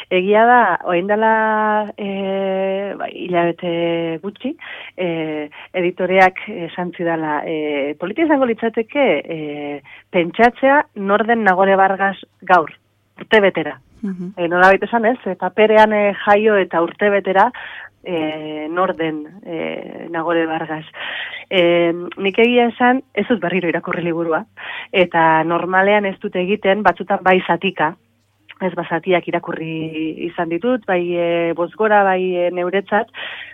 egia da, orain dela e, ba, hilabete gutxi, e, editoreak esan zidala, e, polita izango litzateke e, pentsatzea norden nagore bargaz gaur, urte betera.
Mhm.
E, nola baita esan ez, paperean e, jaio eta urte betera e, norden e, nagore bargaz. E, nik egia esan ez dut berriro irakurri liburua, eta normalean ez dut egiten batzutan bai zatika, ez bazatiak irakurri izan ditut, bai e, bozgora, bai e, neuretzat,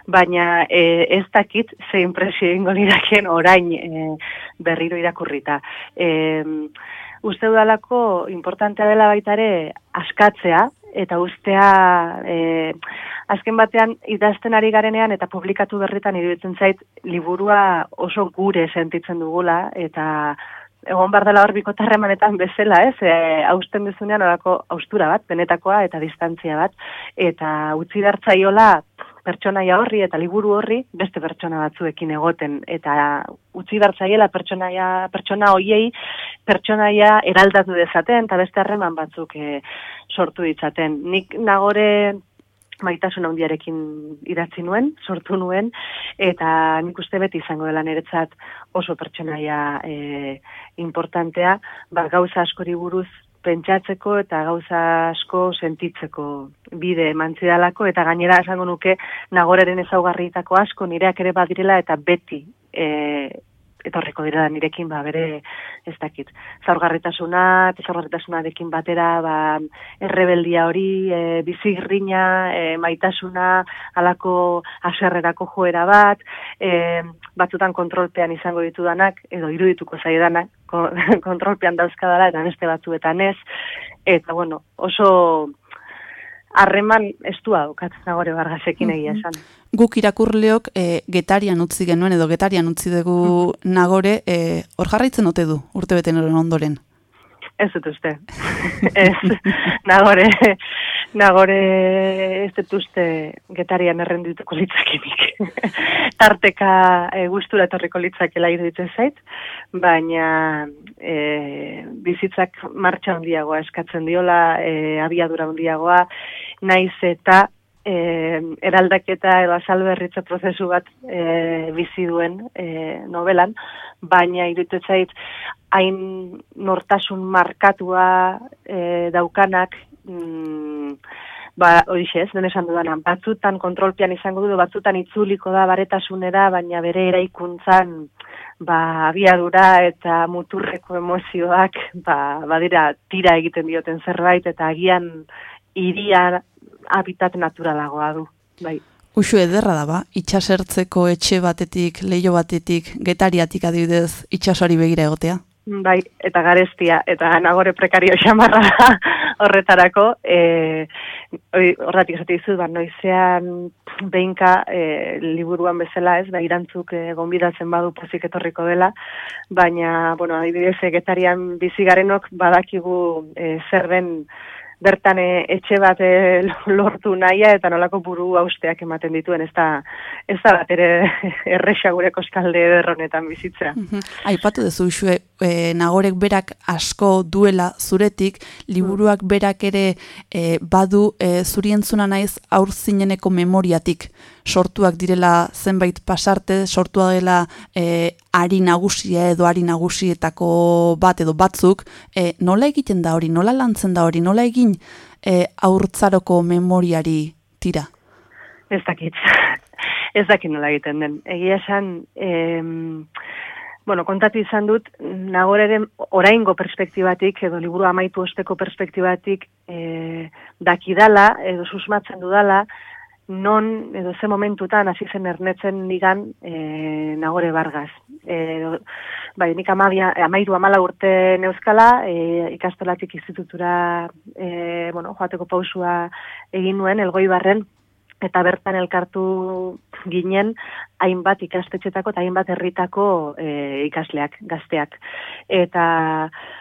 baina e, ez dakit ze impresio egingo lirakeen orain e, berriro irakurrita. E, uste dudalako importantea dela baita ere askatzea, eta ustea e, azken batean idazten ari garenean eta publikatu berritan iruditzen zait liburua oso gure sentitzen dugula eta egon bar dela hor bikotarremanetan bezala, ez? E, hausten duzunean orako austura bat, benetakoa eta distantzia bat eta utzi dartzaiola pertsonaia horri eta liburu horri beste pertsona batzuekin egoten eta utzi bertzaiela pertsonaia pertsona hoiei pertsonaia eraldatu dezaten eta beste harreman batzuk e, sortu ditzaten. Nik nagore maitasun handiarekin idatzi nuen, sortu nuen, eta nik uste beti izango dela niretzat oso pertsonaia e, importantea, ba, gauza askori buruz pentsatzeko eta gauza asko sentitzeko bide emantzidalako, eta gainera esango nuke nagoreren ezaugarrietako asko nireak ere badirela eta beti e, etorriko dira nirekin ba bere ez dakit. Zaurgarritasuna, zaurgarritasunarekin batera ba errebeldia hori, e, bizirrina, e, maitasuna, halako haserrerako joera bat, e, batzutan kontrolpean izango ditudanak edo irudituko zaidanak ko, kontrolpean dauzkadala eta beste batzuetan ez eta bueno, oso harreman estua daukat nagore bargasekin egia esan.
Guk irakurleok e, getarian utzi genuen edo getarian utzi dugu nagore, e, hor jarraitzen ote du urte beten ondoren.
Ez dut uste. ez, nagore, Nagore ez dut uste getarian errendituko litzakenik. Tarteka e, gustura etorriko litzakela iruditzen zait, baina e, bizitzak martxa handiagoa eskatzen diola, e, abiadura handiagoa, naiz eta e, eraldaketa edo azalberritza prozesu bat e, bizi duen e, novelan, baina iruditzen zait hain nortasun markatua e, daukanak mm, ba, horixe ez, den esan dudana, batzutan kontrolpian izango du, batzutan itzuliko da baretasunera, baina bere eraikuntzan ba, abiadura eta muturreko emozioak ba, badira tira egiten dioten zerbait, eta agian iria habitat naturalagoa du. Bai.
Uxu ederra da ba, itxasertzeko etxe batetik, leio batetik, getariatik adibidez itxasori begira egotea.
Bai, eta garestia, eta nagore prekario xamarra horretarako, e, horretik esate dizut, ba, noizean behinka e, liburuan bezala ez, ba, irantzuk e, gonbidatzen badu pozik etorriko dela, baina, bueno, adibidez, getarian bizigarenok badakigu e, zer den bertan e, etxe bat e, lortu nahia eta nolako buru austeak ematen dituen ez da, ez da bat ere erresa gure koskalde ederronetan bizitzea.
Aipatu dezu xue, e, nagorek berak asko duela zuretik, liburuak berak ere e, badu e, zurientzuna naiz aur zineneko memoriatik. Sortuak direla zenbait pasarte, sortua dela e, ari nagusia edo ari nagusietako bat edo batzuk, e, nola egiten da hori, nola lantzen da hori, nola egin e, aurtzaroko memoriari tira?
Ez dakit, ez dakit nola egiten den. Egia esan, em, bueno, kontatu izan dut, nagoreren oraingo perspektibatik, edo liburu amaitu osteko perspektibatik, e, dakidala, edo susmatzen dudala, non edo ze momentutan hasi zen ernetzen digan e, nagore bargaz. E, bai, nik amabia, amairu amala urte neuzkala, e, ikastolatik institutura e, bueno, joateko pausua egin nuen, elgoi barren, eta bertan elkartu ginen hainbat ikastetxetako eta hainbat herritako e, ikasleak, gazteak. Eta,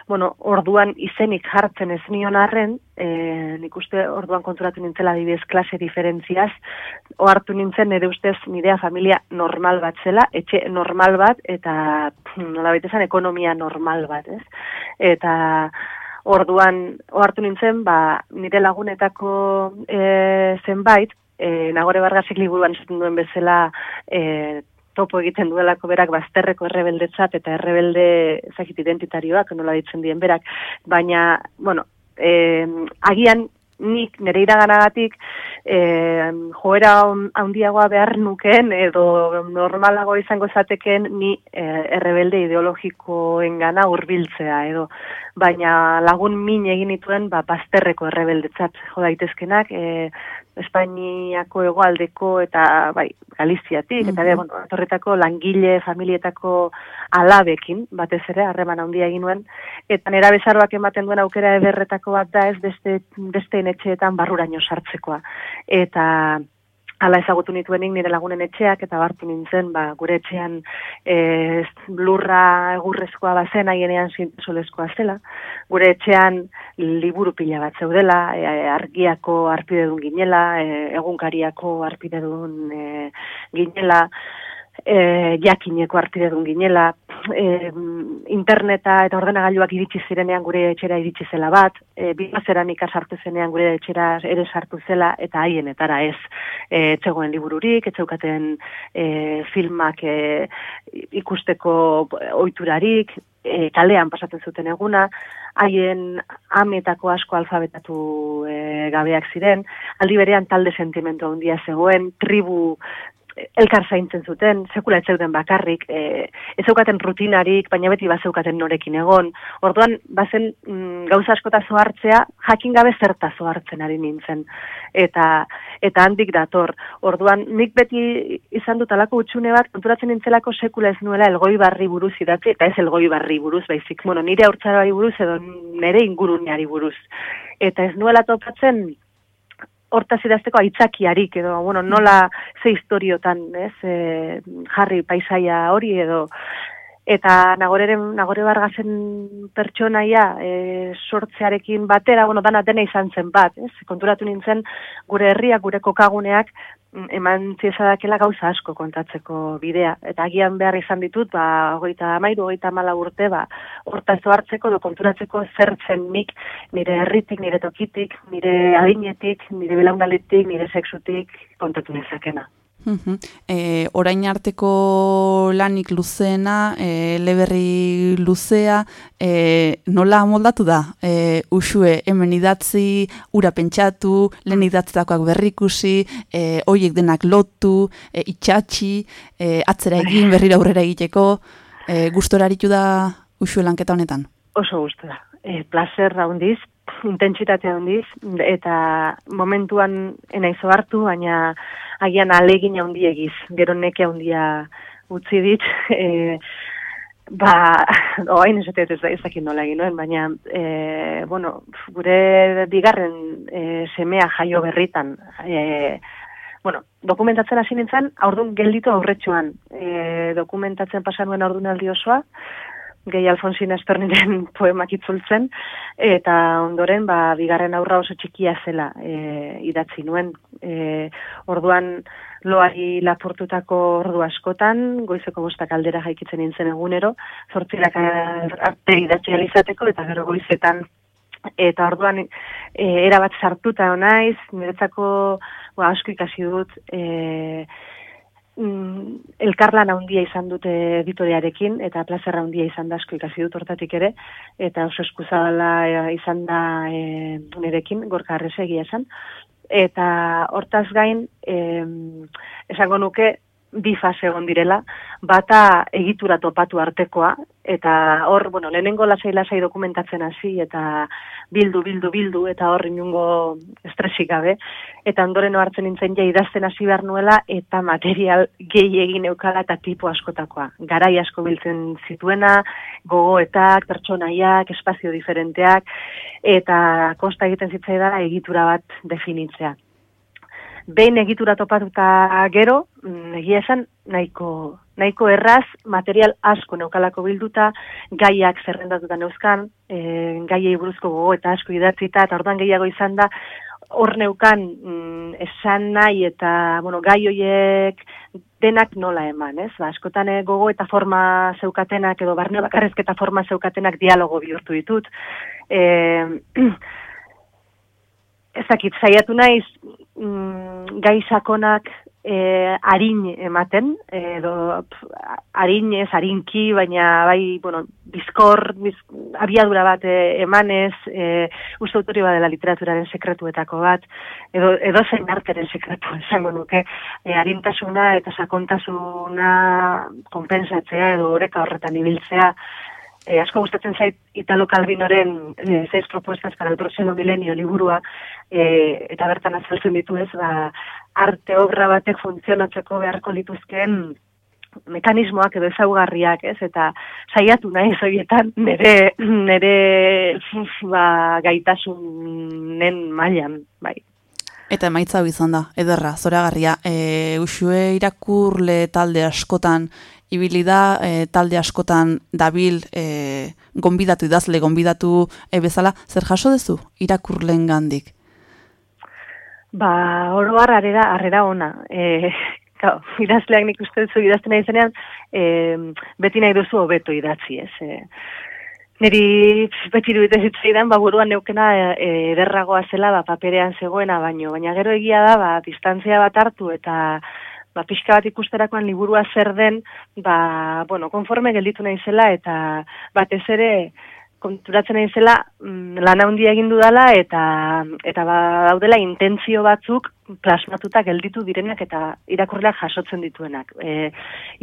bueno, orduan izenik jartzen ez nion arren, e, nik uste orduan konturatu nintzela dibidez klase diferentziaz, ohartu nintzen nire ustez nirea familia normal bat zela, etxe normal bat, eta nola baita ekonomia normal bat, ez? Eta, Orduan, ohartu nintzen, ba, nire lagunetako e, zenbait, e, Nagore Bargasek liburuan esaten duen bezala e, topo egiten duelako berak bazterreko errebeldetzat eta errebelde ezakit identitarioak nola ditzen dien berak, baina, bueno, e, agian nik nire iraganagatik e, joera handiagoa behar nuken edo normalago izango zateken ni e, errebelde ideologikoen gana urbiltzea edo baina lagun min egin dituen ba, bazterreko errebeldetzat jo daitezkenak e, Espainiako hegoaldeko eta bai, Galiziatik, eta mm bueno, atorretako langile, familietako alabekin, batez ere, harreman handia egin nuen, eta nera bezaroak ematen duen aukera ederretako bat da ez beste, beste etxeetan barruraino sartzekoa. Eta Hala ezagutu nituenik nire lagunen etxeak eta bartu nintzen, ba, gure etxean e, lurra egurrezkoa bazen haienean zintzolezkoa zela. Gure etxean liburu pila bat zeudela, e, argiako arpidedun ginela, e, egunkariako arpidedun e, ginela, e, jakineko artidedun ginela, e, interneta eta ordenagailuak iritsi zirenean gure etxera iritsi zela bat, e, bimazeran sartu zenean gure etxera ere sartu zela, eta haienetara ez e, etxegoen libururik, etxeukaten e, filmak e, ikusteko oiturarik, e, kalean pasatzen zuten eguna, haien ametako asko alfabetatu e, gabeak ziren, aldi berean talde sentimentu handia zegoen, tribu elkar zaintzen zuten, sekula etzeuden bakarrik, e, ez zeukaten rutinarik, baina beti bazeukaten norekin egon. Orduan, bazen mm, gauza askota zoartzea, jakin gabe zerta zoartzen ari nintzen. Eta, eta handik dator. Orduan, nik beti izan dut alako utxune bat, konturatzen nintzelako sekula ez nuela elgoi barri buruz idatzi, eta ez elgoi barri buruz, baizik, bueno, nire aurtzaroari buruz edo nire inguruneari buruz. Eta ez nuela topatzen, hortaz idazteko aitzakiarik edo bueno, nola ze historiotan, ez, e, jarri paisaia hori edo eta nagoreren nagore bargazen pertsonaia e, sortzearekin batera, bueno, dana dena izan zen bat, ez? Konturatu nintzen gure herriak, gure kokaguneak mm, eman ziezadakela gauza asko kontatzeko bidea. Eta agian behar izan ditut, ba, hogeita amairu, hogeita mala urte, ba, horta ez hartzeko, do konturatzeko zertzen nik, nire herritik, nire tokitik, nire adinetik, nire belaunaletik, nire sexutik kontatu nezakena.
Mhm. E, orain arteko lanik luzeena, e, leberri luzea, e, nola moldatu da? E, usue, hemen idatzi, ura pentsatu, lehen idatzetakoak berrikusi, e, oiek denak lotu, e, itxatxi, e, atzera egin, berrira aurrera egiteko, e, gustora aritu da usue lanketa honetan?
Oso gustora. E, placer handiz, intentsitatea handiz, eta momentuan enaizo hartu, baina agian alegin handi egiz, gero neke handia utzi dit, e, ba, oain esatet ez da ezakin nola egin noen, baina, e, bueno, gure bigarren e, semea jaio berritan, e, bueno, dokumentatzen hasi nintzen, aurdun gelditu aurretxuan, e, dokumentatzen pasan nuen aurdun aldi osoa, gehi Alfonsin Estorniren poemak itzultzen, eta ondoren, ba, bigarren aurra oso txikia zela e, idatzi nuen. E, orduan, loari lapurtutako ordu askotan, goizeko bostak aldera jaikitzen nintzen egunero, zortzirak arte idatzi alizateko, eta gero goizetan eta orduan e, erabat sartuta naiz, niretzako ba, asko ikasi dut, e, mm, elkarlan handia izan dute editoriarekin eta plazerra handia izan da asko ikasi dut hortatik ere eta oso eskuzabala e, izan da e, nirekin gorka arresegia esan. Eta hortaz gain e, esango nuke bi fase egon direla, bata egitura topatu artekoa, eta hor, bueno, lehenengo lasai lasai dokumentatzen hasi eta bildu, bildu, bildu, eta hor inungo estresik gabe, eta ondoren hartzen nintzen ja idazten hasi behar nuela, eta material gehi egin eukala eta tipo askotakoa. Garai asko biltzen zituena, gogoetak, pertsonaiak, espazio diferenteak, eta kosta egiten zitzaidara egitura bat definitzea behin egitura topatuta gero, mm, egia esan, nahiko, nahiko erraz, material asko neukalako bilduta, gaiak zerrendatuta neuzkan, e, gaiei buruzko gogo eta asko idatzita, eta ordan gehiago izan da, hor neukan mm, esan nahi eta bueno, gai hoiek denak nola eman, ez? Ba, askotan eh, gogo eta forma zeukatenak edo barne bakarrezketa forma zeukatenak dialogo bihurtu ditut. E, ezakit, zaiatu naiz mm, gai sakonak e, harin ematen, edo harin ez, harinki, baina bai, bueno, bizkor, biz, abiadura bat e, emanez, e, uste autori bat dela literaturaren sekretuetako bat, edo, edo zein arteren sekretu, esango nuke, e, harintasuna eta sakontasuna kompensatzea edo oreka horretan ibiltzea, eh, asko gustatzen zait Italo Calvinoren eh, seis propuestas para el próximo milenio liburua eh, eta bertan azaltzen ditu ez ba, arte obra batek funtzionatzeko beharko lituzkeen mekanismoak edo ezaugarriak, ez? Eta saiatu nahi zoietan nere nere ba, gaitasunen mailan, bai.
Eta emaitza izan da, ederra, zoragarria. E, usue irakurle talde askotan ibili da e, talde askotan dabil e, gonbidatu idazle gonbidatu e, bezala zer jaso duzu irakurlen gandik
Ba, oro harrera, harrera ona. E, kao, idazleak nik uste duzu idazten nahi zenean, e, beti nahi duzu hobeto idatzi, ez. E, niri beti duite zitzaidan, ba, buruan neukena ederragoa zela, ba, paperean zegoena baino, baina gero egia da, ba, distantzia bat hartu eta ba, pixka bat ikusterakoan liburua zer den, ba, bueno, konforme gelditu naizela eta batez ere konturatzen naizela mm, lan handia egin dudala eta eta ba, daudela intentzio batzuk plasmatuta gelditu direnak eta irakurleak jasotzen dituenak. E,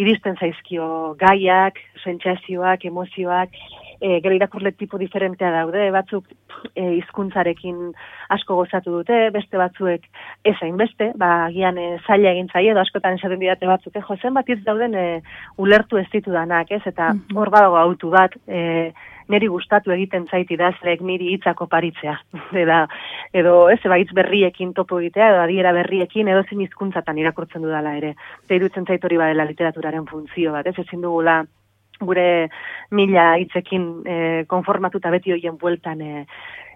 iristen zaizkio gaiak, sentsazioak, emozioak, e, gero irakurle tipo diferentea daude, batzuk e, hizkuntzarekin asko gozatu dute, beste batzuek ezain beste, ba, gian e, zaila egin zaie, edo askotan esaten didate batzuk, eh, jozen bat dauden e, ulertu ez ditudanak, ez, eta mhm. hor badago autu bat, e, niri gustatu egiten zait idazleek niri hitzako paritzea. Eda, edo ez, eba hitz berriekin topo egitea, edo adiera berriekin, edo zin hizkuntzatan irakurtzen dudala ere. Eta irutzen zait hori badela literaturaren funtzio bat, ez ezin dugula gure mila hitzekin e, konformatuta beti hoien bueltan e,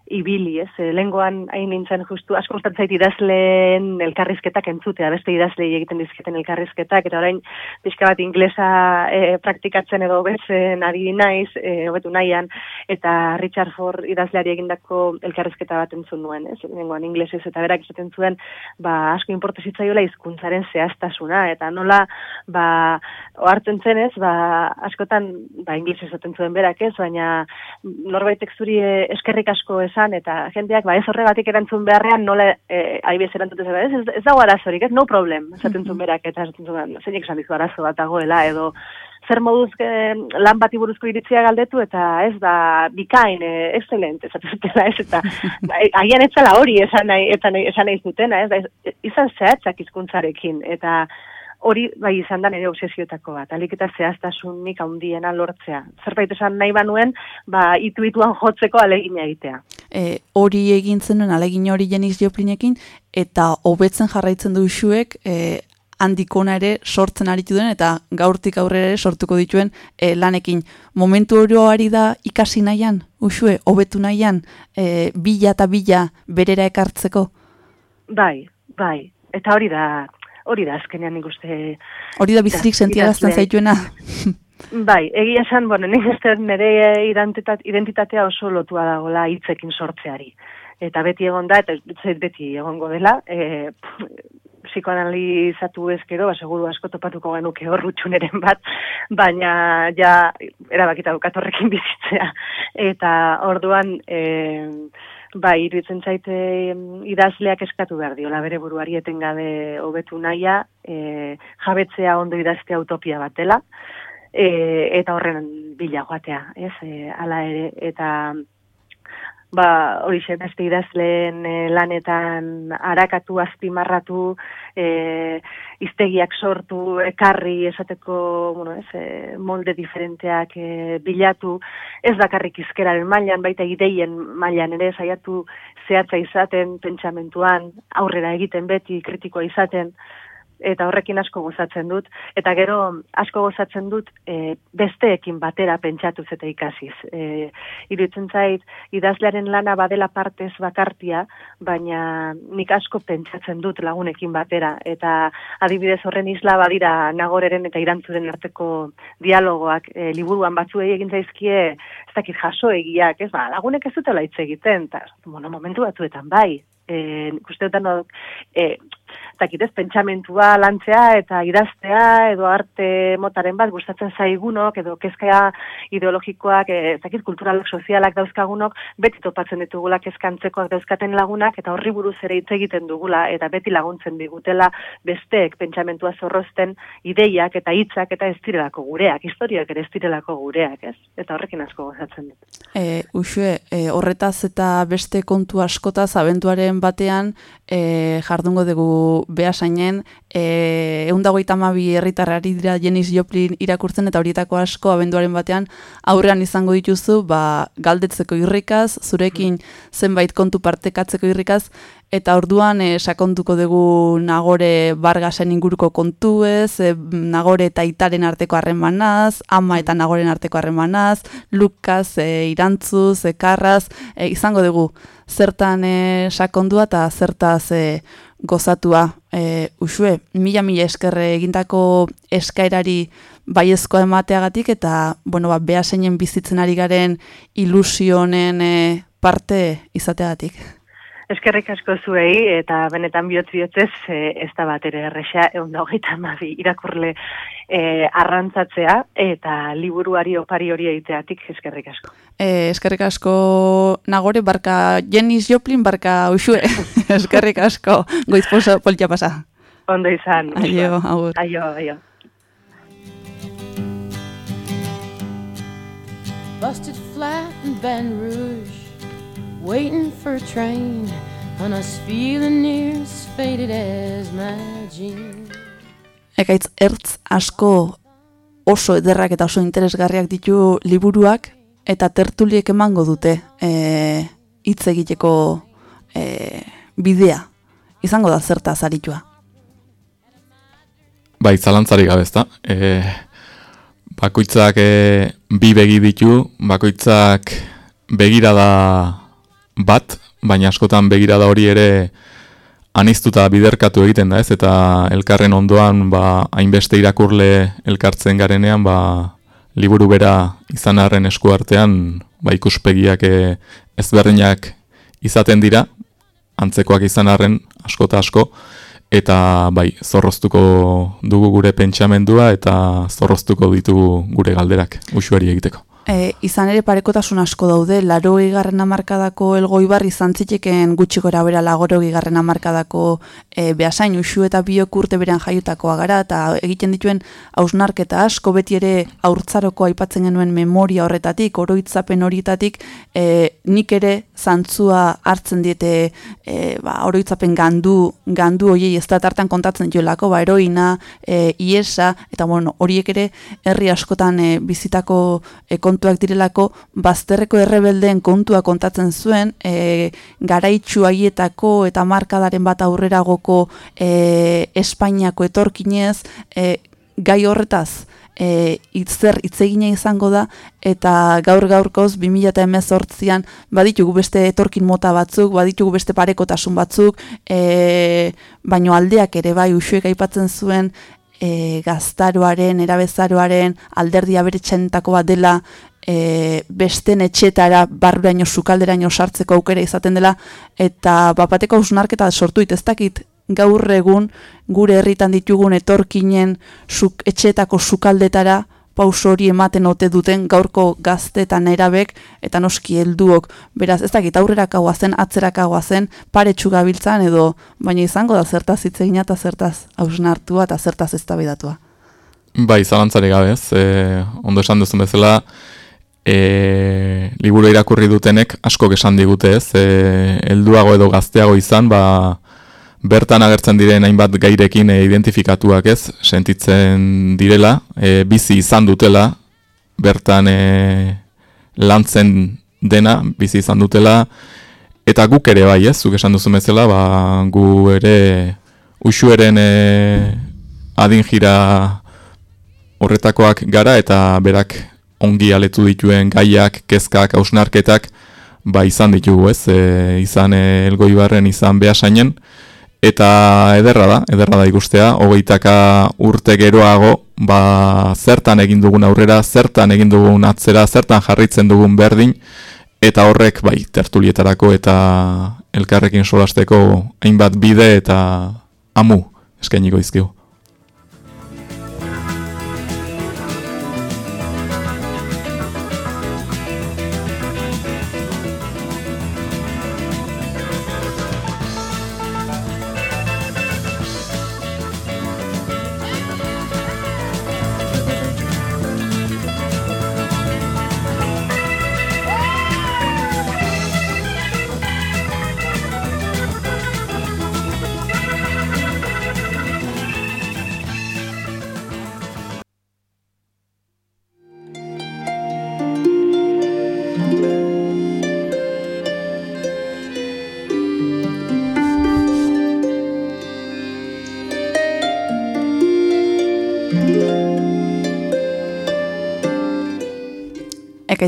ibili, ez? E, lengoan hain nintzen justu asko gustatzen idazleen elkarrizketak entzutea, beste idazlei egiten dizketen elkarrizketak eta orain pixka bat inglesa e, praktikatzen edo hobetzen ari naiz, e, hobetu nahian eta Richard Ford idazleari egindako elkarrizketa bat entzun nuen, ez? Lengoan inglesez eta berak esaten zuen, ba asko inporta zitzaiola hizkuntzaren zehaztasuna eta nola ba ohartzen zenez, ba askotan ba inglesez esaten zuen berak, ez? Baina norbaitek zuri eskerrik asko esan eta jendeak ba ez horregatik erantzun beharrean nola eh aibez erantzute zera, ez, ez, dago arazorik, ez? No problem, esaten zuen berak eta esaten zuen, zeinek esan dizu arazo bat dagoela edo zer moduz eh, lan bati buruzko iritzia galdetu eta ez da bikain, eh, excelent, esaten zutela ez, eta agian ez zela hori esan nahi, esan nahi, esan nahi zutena, ez, da, izan zehatzak hizkuntzarekin eta hori bai izan da nire obsesioetako bat, alik eta zehaztasunik handiena lortzea. Zerbait esan nahi banuen, ba, itu-ituan jotzeko alegina egitea.
E, hori egin zenuen alegin hori Janis Joplinekin eta hobetzen jarraitzen du xuek e, handikona ere sortzen aritu den eta gaurtik aurrera ere sortuko dituen e, lanekin. Momentu oroari da ikasi nahian, usue, hobetu nahian, e, bila eta bila berera ekartzeko?
Bai, bai. Eta hori da, hori da azkenean nik uste...
Hori da bizirik sentiarazten zaituena?
Bai, egia esan, bueno, nik uste nire identitat, identitatea oso lotua dagola hitzekin sortzeari. Eta beti egon da, eta beti egongo dela, e, psikoanalizatu ezkero, ba, seguru asko topatuko genuke hor rutxuneren bat, baina ja erabakita dukat horrekin bizitzea. Eta orduan, e, bai, iruditzen zaite idazleak eskatu behar diola bere buruari etengabe hobetu naia, e, jabetzea ondo idaztea utopia bat dela, e, eta horren bila joatea, ez, e, ala ere, eta ba, hori beste idazleen e, lanetan arakatu, azpimarratu, e, iztegiak sortu, ekarri, esateko, bueno, ez, e, molde diferenteak e, bilatu, ez bakarrik izkeraren mailan, baita ideien mailan ere saiatu zehatza izaten, pentsamentuan, aurrera egiten beti, kritikoa izaten, eta horrekin asko gozatzen dut, eta gero asko gozatzen dut e, besteekin batera pentsatuz eta ikasiz. E, iruditzen zait, idazlearen lana badela partez bakartia, baina nik asko pentsatzen dut lagunekin batera, eta adibidez horren isla badira nagoreren eta irantzuren arteko dialogoak e, liburuan batzuei egin zaizkie, ez dakit jaso egiak, ez ba, lagunek ez dutela hitz egiten, eta bueno, momentu batzuetan bai, e, usteetan e, zakitez, pentsamentua lantzea eta idaztea edo arte motaren bat gustatzen zaigunok edo kezka ideologikoak, e, zakit, kulturalak, sozialak dauzkagunok, beti topatzen ditugula kezkantzekoak dauzkaten lagunak eta horri buruz ere hitz egiten dugula eta beti laguntzen digutela besteek pentsamentua zorrozten ideiak eta hitzak eta ez direlako gureak, historiak ere ez direlako gureak, ez? Eta horrekin asko gozatzen dut.
E, Uxue, e, horretaz eta beste kontu askotaz abenduaren batean e, jardungo dugu behasainen, e, eundagoita mabi herritarrari dira Jenis Joplin irakurtzen eta horietako asko abenduaren batean aurrean izango dituzu ba, galdetzeko irrikaz, zurekin zenbait kontu partekatzeko irrikaz, eta orduan e, sakontuko dugu Nagore Bargasen inguruko kontuez, e, Nagore eta Itaren arteko harremanaz, Ama eta Nagoren arteko harremanaz, Lukas, e, Irantzuz, e, Karraz, e, izango dugu. Zertan e, sakondua eta zertaz e, gozatua. E, usue, mila mila eskerre egindako eskaerari baiezkoa emateagatik eta, bueno, ba, beha bizitzen ari garen ilusionen e, parte izateagatik.
Eskerrik asko zuei eta benetan bihotz bihotzez e, ez da bat ere erresa egun da hogeita hamabi irakurle e, arrantzatzea eta liburuari opari hori egiteatik eskerrik asko.
E, eskerrik asko nagore, barka Jenis Joplin, barka usue. eskerrik asko, goiz posa, poltia pasa.
Ondo izan.
Aio, agur.
Aio, aio.
Busted flat in Baton Rouge, waiting for a train, and I was feeling near as faded as my jeans.
Ekaitz ertz asko oso ederrak eta oso interesgarriak ditu liburuak eta tertuliek emango dute e, hitz egiteko e, bidea. Izango da zerta zaritua.
Bai, zalantzarik gabe ezta. E, bakoitzak e, bi begi ditu, bakoitzak begirada bat, baina askotan begirada hori ere aniztuta biderkatu egiten da ez, eta elkarren ondoan ba, hainbeste irakurle elkartzen garenean, ba, liburu bera izan arren eskuartean, ba, ikuspegiak e, ezberdinak izaten dira, antzekoak izan arren asko eta asko, eta bai, zorroztuko dugu gure pentsamendua eta zorroztuko ditugu gure galderak usuari egiteko.
E, izan ere parekotasun asko daude, laro egarren amarkadako elgoi barri zantzitxeken gutxi gora bera lagoro egarren amarkadako e, behasain usu eta biok urte berean jaiutakoa gara, eta egiten dituen hausnarketa asko beti ere aurtzaroko aipatzen genuen memoria horretatik, oroitzapen horietatik, e, nik ere zantzua hartzen diete e, ba, oroitzapen gandu, gandu hoiei ez da tartan kontatzen joelako, ba, eroina, e, iesa, eta bueno, horiek ere herri askotan e, bizitako e, kontuak direlako bazterreko errebeldeen kontua kontatzen zuen e, garaitxu haietako eta markadaren bat aurreragoko e, Espainiako etorkinez e, gai horretaz e, itzer itzegina izango da eta gaur gaurkoz 2018an baditugu beste etorkin mota batzuk, baditugu beste parekotasun batzuk, e, baino aldeak ere bai usuek aipatzen zuen e, gaztaroaren, erabezaroaren, alderdi aberetxentako bat dela e, besten etxetara barruraino sukalderaino sartzeko aukera izaten dela, eta bapateko hausnarketa sortu ez dakit gaur egun gure herritan ditugun etorkinen suk, etxetako sukaldetara, pauso hori ematen ote duten gaurko gaztetan erabek eta noski helduok beraz ez dakit aurrerakagoa zen atzerakagoa zen paretsu gabiltzan edo baina izango da zertaz hitz egina eta zertaz hausnartua eta zertaz eztabaidatua
Bai, zalantzari gabe, ez. E, ondo esan duzun bezala, e, liburu irakurri dutenek asko esan digute, ez. E, helduago edo gazteago izan, ba, bertan agertzen diren hainbat gairekin e, identifikatuak ez, sentitzen direla, e, bizi izan dutela, bertan e, lantzen dena, bizi izan dutela, eta guk ere bai ez, zuk esan duzu bezala, ba, gu ere usueren e, adin jira horretakoak gara, eta berak ongi aletu dituen gaiak, kezkak, hausnarketak, ba izan ditugu ez, e, izan e, elgoi barren, izan behasainen, Eta ederra da, ederra da ikustea, hogeitaka urte geroago, ba, zertan egin dugun aurrera, zertan egin dugun atzera, zertan jarritzen dugun berdin, eta horrek, bai, tertulietarako eta elkarrekin solasteko hainbat bide eta amu eskainiko izkigu.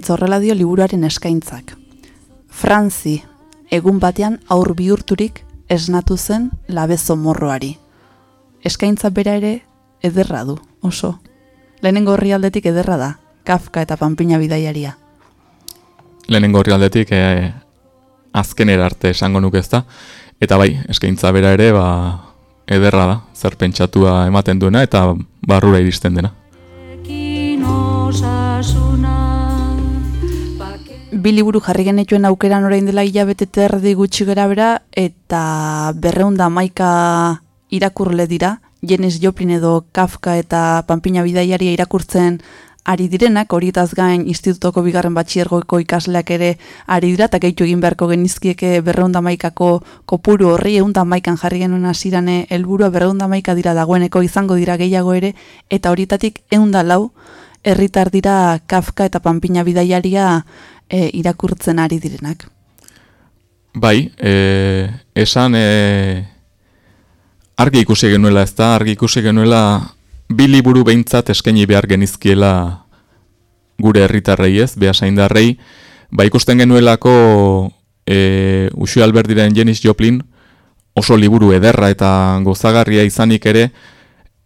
Ekaitz horrela dio liburuaren eskaintzak. Franzi, egun batean aur bihurturik esnatu zen labezo morroari. Eskaintza bera ere ederra du, oso. Lehenengo horri aldetik ederra da, Kafka eta Pampina bidaiaria.
Lehenengo horri aldetik eh, azken erarte esango nuke ezta, eta bai, eskaintza bera ere ba, ederra da, zer pentsatua ematen duena eta barrura iristen dena.
Bi liburu jarri genetuen aukeran orain dela hilabete terdi gutxi gara bera, eta berreunda maika irakurle dira, Jenis Joplin edo Kafka eta Pampina Bidaiaria irakurtzen ari direnak, horietaz gain institutoko bigarren batxiergoeko ikasleak ere ari dira, eta gehitu egin beharko genizkieke berreunda maikako kopuru horri, eunda maikan jarri genuen hasirane helburua berreunda maika dira dagoeneko izango dira gehiago ere, eta horietatik eunda lau, herritar dira Kafka eta Pampina Bidaiaria e, irakurtzen ari direnak.
Bai, e, esan e, argi ikusi genuela ez da, argi ikusi genuela bi liburu behintzat eskaini behar genizkiela gure herritarrei ez, behasaindarrei, ba ikusten genuelako e, Uxu Alberdiren Jenis Joplin oso liburu ederra eta gozagarria izanik ere,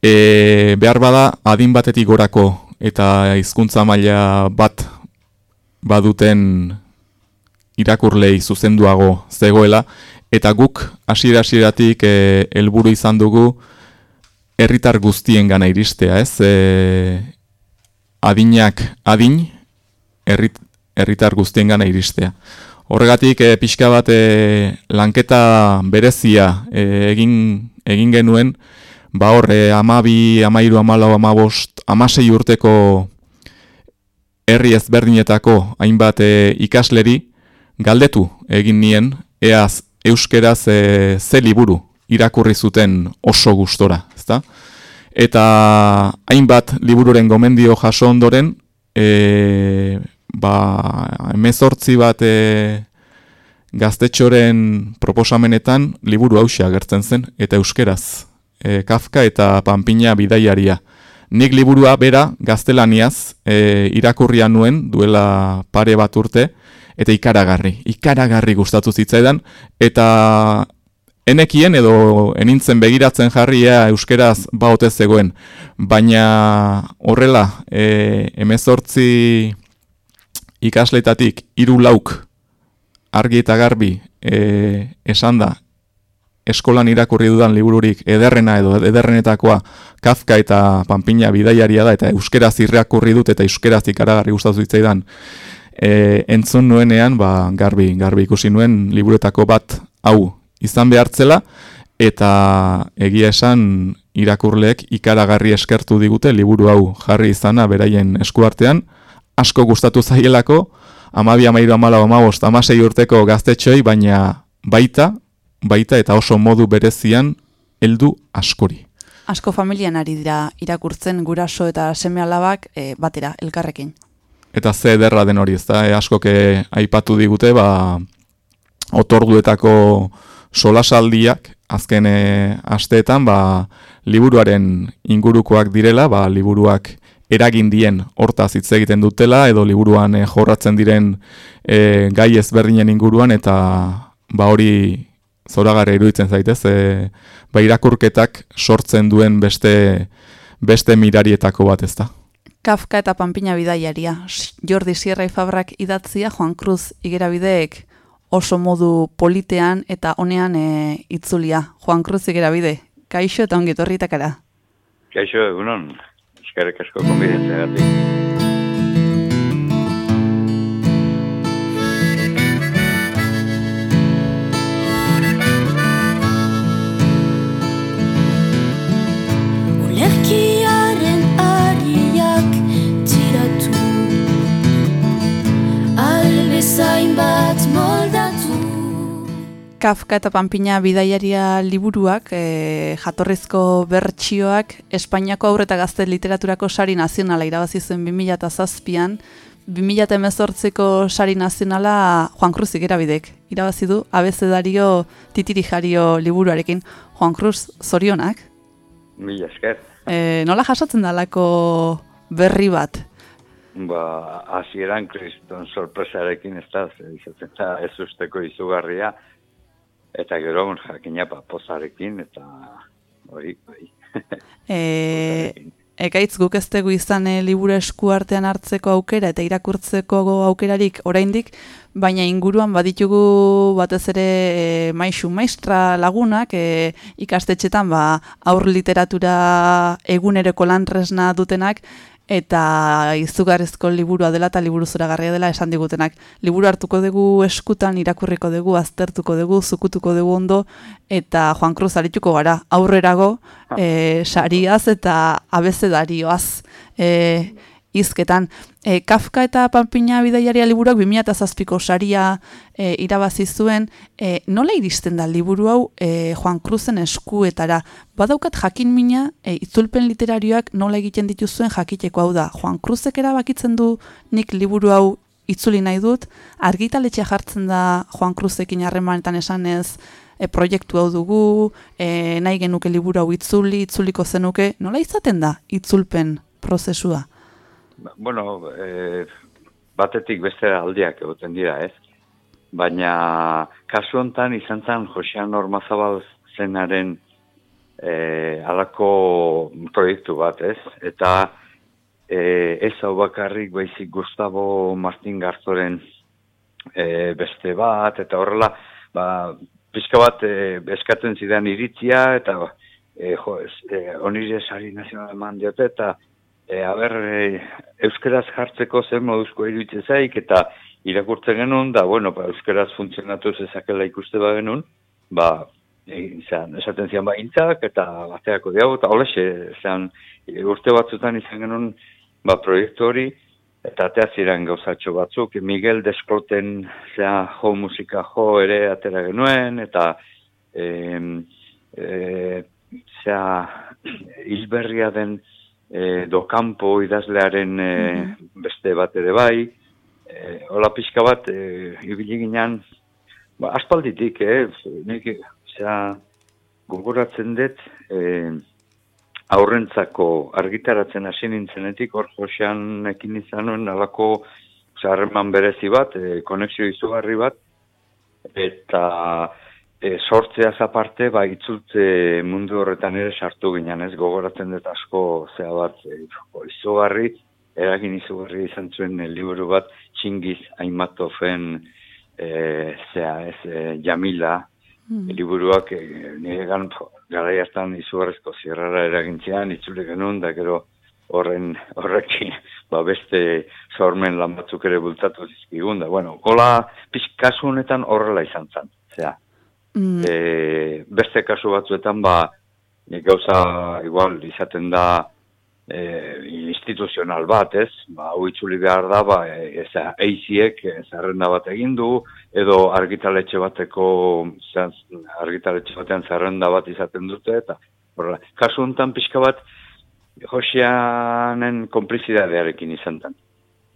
e, behar bada adin batetik gorako eta hizkuntza maila bat baduten irakurlei zuzenduago zegoela, eta guk hasiera-hasieratik e, helburu izan dugu herritar guztien gana iristea, ez? E, adinak adin, herritar guztien gana iristea. Horregatik e, pixka bat e, lanketa berezia e, egin, egin genuen, ba hor, e, amabi, amairu, amalau, amabost, amasei urteko herri ezberdinetako hainbat e, ikasleri galdetu egin nien, eaz euskeraz e, ze liburu irakurri zuten oso gustora, ezta? Eta hainbat libururen gomendio jaso ondoren, e, ba, emezortzi bat e, gaztetxoren proposamenetan liburu hausia agertzen zen, eta euskeraz, e, Kafka eta Pampina bidaiaria. Nik liburua bera gaztelaniaz e, irakurria nuen duela pare bat urte, eta ikaragarri, ikaragarri gustatu zitzaidan, eta enekien edo enintzen begiratzen jarria euskeraz baote zegoen, baina horrela, e, emezortzi ikasletatik hiru lauk argi eta garbi e, esan da eskolan irakurri dudan libururik ederrena edo ederrenetakoa Kafka eta Pampina bidaiaria da eta euskeraz irrakurri dut eta euskeraz ikaragarri gustatu zitzaidan. E, entzun nuenean ba, garbi, garbi ikusi nuen liburuetako bat hau izan behartzela eta egia esan irakurleek ikaragarri eskertu digute liburu hau jarri izana beraien eskuartean. Asko gustatu zaielako amabi amairu amala amabost amasei urteko gaztetxoi baina baita baita eta oso modu berezian heldu askori.
Asko familian ari dira irakurtzen guraso eta seme alabak e, batera elkarrekin
eta ze ederra den hori, ez da, e, askoke aipatu digute, ba, otorduetako solasaldiak, azken e, asteetan, ba, liburuaren ingurukoak direla, ba, liburuak eragin dien hortaz hitz egiten dutela, edo liburuan e, jorratzen diren e, gai ezberdinen inguruan, eta ba, hori zoragarra iruditzen zaitez, e, ba, irakurketak sortzen duen beste, beste mirarietako bat ez da.
Kafka eta Pampina bidaiaria. Jordi Sierra Fabrak idatzia Juan Cruz igerabideek oso modu politean eta honean e, itzulia. Juan Cruz igerabide, kaixo eta ongi torritakara.
Kaixo, egunon, eskerrik asko konbidentzea
Kafka eta Pampina bidaiaria liburuak, e, jatorrizko bertsioak, Espainiako aurre eta gazte literaturako sari nazionala irabazi zuen 2008an, 2018ko sari nazionala Juan Cruz igerabidek. Irabazi du, abezedario titiri jario liburuarekin. Juan Cruz, zorionak?
Mila esker.
E, nola jasotzen dalako berri bat?
Ba, hasieran kriston sorpresarekin ez da, ez usteko izugarria, eta gero jakina pa pozarekin eta hori bai.
e, ekaitz guk ez dugu izan e, liburu esku artean hartzeko aukera eta irakurtzeko aukerarik oraindik, baina inguruan baditugu batez ere e, maisu maistra lagunak e, ikastetxetan ba, aur literatura egunereko lanresna dutenak eta izugarrizko liburua dela eta liburu zoragarria dela esan digutenak. Liburu hartuko dugu eskutan, irakurriko dugu, aztertuko dugu, zukutuko dugu ondo, eta Juan Cruz arituko gara, aurrerago, e, sariaz eta abezedarioaz. E, izketan. E, Kafka eta Pampina bidaiaria liburuak 2008ko saria e, irabazi zuen, e, nola iristen da liburu hau e, Juan Cruzen eskuetara? Badaukat jakin mina, e, itzulpen literarioak nola egiten dituzuen jakiteko hau da. Juan Cruzek erabakitzen du nik liburu hau itzuli nahi dut, argitaletxe jartzen da Juan Cruzekin harremanetan esanez, e, proiektu hau dugu, e, nahi genuke liburu hau itzuli, itzuliko zenuke, nola izaten da itzulpen prozesua?
Bueno, e, batetik beste aldiak egoten dira, ez? Baina kasu hontan izan zen Josean Normazabal zenaren e, alako proiektu bat, ez? Eta e, ez hau bakarrik baizik Gustavo Martin Garzoren e, beste bat, eta horrela, ba, pizka bat e, eskatzen zidan iritzia, eta e, jo, e, onire sari nazional eman diote, eta e, haber, e, euskeraz jartzeko zer moduzko iritze zaik, eta irakurtzen genuen, da, bueno, ba, euskeraz funtzionatu zezakela ikuste ba genuen, ba, egin zean, esaten zian baintzak, eta bateako diago, eta olexe, zean, urte batzutan izan genuen, ba, proiektu hori, eta atea ziren gauzatxo batzuk, Miguel Deskloten zea jo musika jo ere atera genuen, eta e, e, zea hilberria den e, dokampo idazlearen e, beste bat ere bai, e, hola pixka bat, e, ibili ginen, ba, aspalditik, eh, nik, zea, gogoratzen dut, eh, aurrentzako argitaratzen hasi nintzenetik, hor josean ekin izan nuen, alako zarreman berezi bat, e, konexio izugarri bat, eta e, sortzea zaparte, ba, itzultze mundu horretan ere sartu ginen, ez gogoratzen dut asko zea bat, e, izugarri, eragin izugarri izan zuen e, liburu bat, txingiz Aimatofen, e, zea ez, e, Jamila, mm. liburuak e, nire gan, gara hartan izugarrezko zirrara eragintzean, itzule genuen, da gero horren horrekin, ba beste sormen lan batzuk ere bultatu zizkigun, da, bueno, gola kasu honetan horrela izan zen, zera. Mm. E, beste kasu batzuetan, ba, gauza igual izaten da e, instituzional bat, ez? Ba, hau itzuli behar da, ba, ez eiziek, zerrenda bat egin du, edo argitaletxe bateko, argitaletxe batean zerrenda bat izaten dute, eta horrela, kasu honetan pixka bat, Josianen komplizidadearekin izan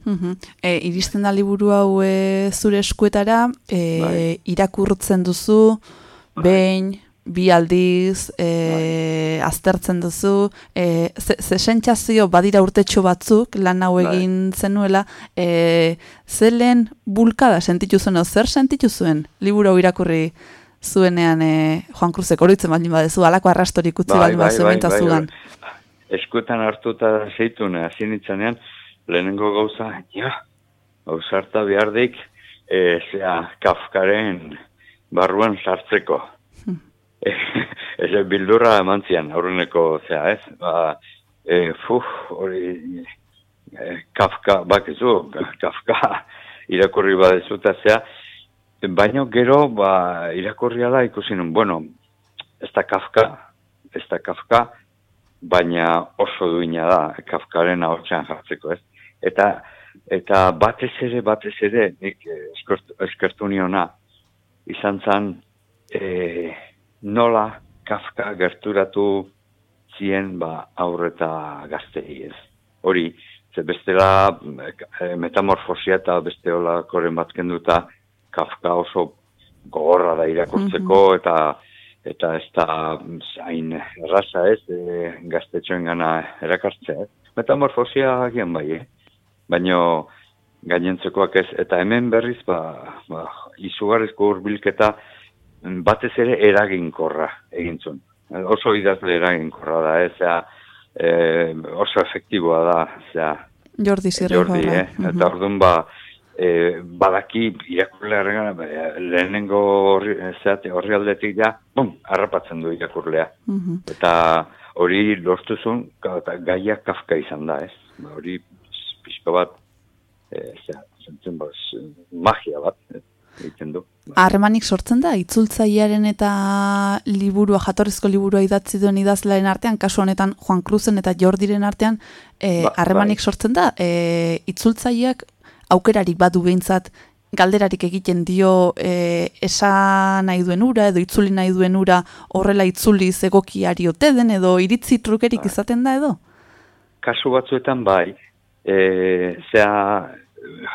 tan.
E, iristen da liburu hau e, zure eskuetara, e, bai. irakurtzen duzu, bai. behin, bi aldiz e, aztertzen duzu, e, ze, sentsazio badira urtetxo batzuk, lan hau bai. egin zenuela, e, ze lehen bulkada sentitu zuen, zer sentitu zuen, liburu hau irakurri zuenean e, Juan Cruzek horitzen baldin badezu, alako arrastorik utzi bai, baldin badezu bai, bai, bai, bai.
Eskuetan hartuta zeitu, hasi nintzenean, lehenengo gauza, ja, gauzarta bihardik, e, zea, kafkaren barruan sartzeko. ez bildurra eman zian, aurreneko zea, ez? Ba, e, fuf, hori, e, kafka, bak ez kafka, irakurri badezu eta zea, baina gero, ba, irakurri ala ikusi nun, bueno, ez da kafka, ez da kafka, baina oso duina da, kafkaren ahotsean jartzeko, ez? Eta, eta batez ere, batez ere, nik eskertu niona, izan zan, e, nola Kafka gerturatu zien ba aurreta gaztei ez. Hori, ze bestela e, metamorfosia eta beste hola koren bat kenduta Kafka oso gogorra da irakurtzeko mm -hmm. eta eta ez da zain erraza ez e, gaztetxoen gana erakartzea. Metamorfosia agian bai, eh? Baina gainentzekoak ez. Eta hemen berriz, ba, ba izugarrizko urbilketa, batez ere eraginkorra egin zuen. Oso idazle eraginkorra da, ez, e, oso efektiboa da, zera,
Jordi zirri
Jordi, eh? Eta orduan ba, e, badaki irakurlea lehenengo horri, horri aldetik ja, bum, harrapatzen du irakurlea. Eta hori lortuzun, gaia kafka izan da, ez? Ba, hori pixko bat, e, zera, zentzen, ba, magia bat, egiten du.
Harremanik sortzen da, itzultzailearen eta liburua, jatorrizko liburua idatzi duen idazlearen artean, kasu honetan Juan Cruzen eta Jordiren artean, eh, ba, harremanik bai. sortzen da, e, itzultzaileak aukerarik badu behintzat, galderarik egiten dio e, esan nahi duen ura, edo itzuli nahi duen ura, horrela itzuli zegokiari ote den, edo iritzi trukerik bai. izaten da edo?
Kasu batzuetan bai, e, zea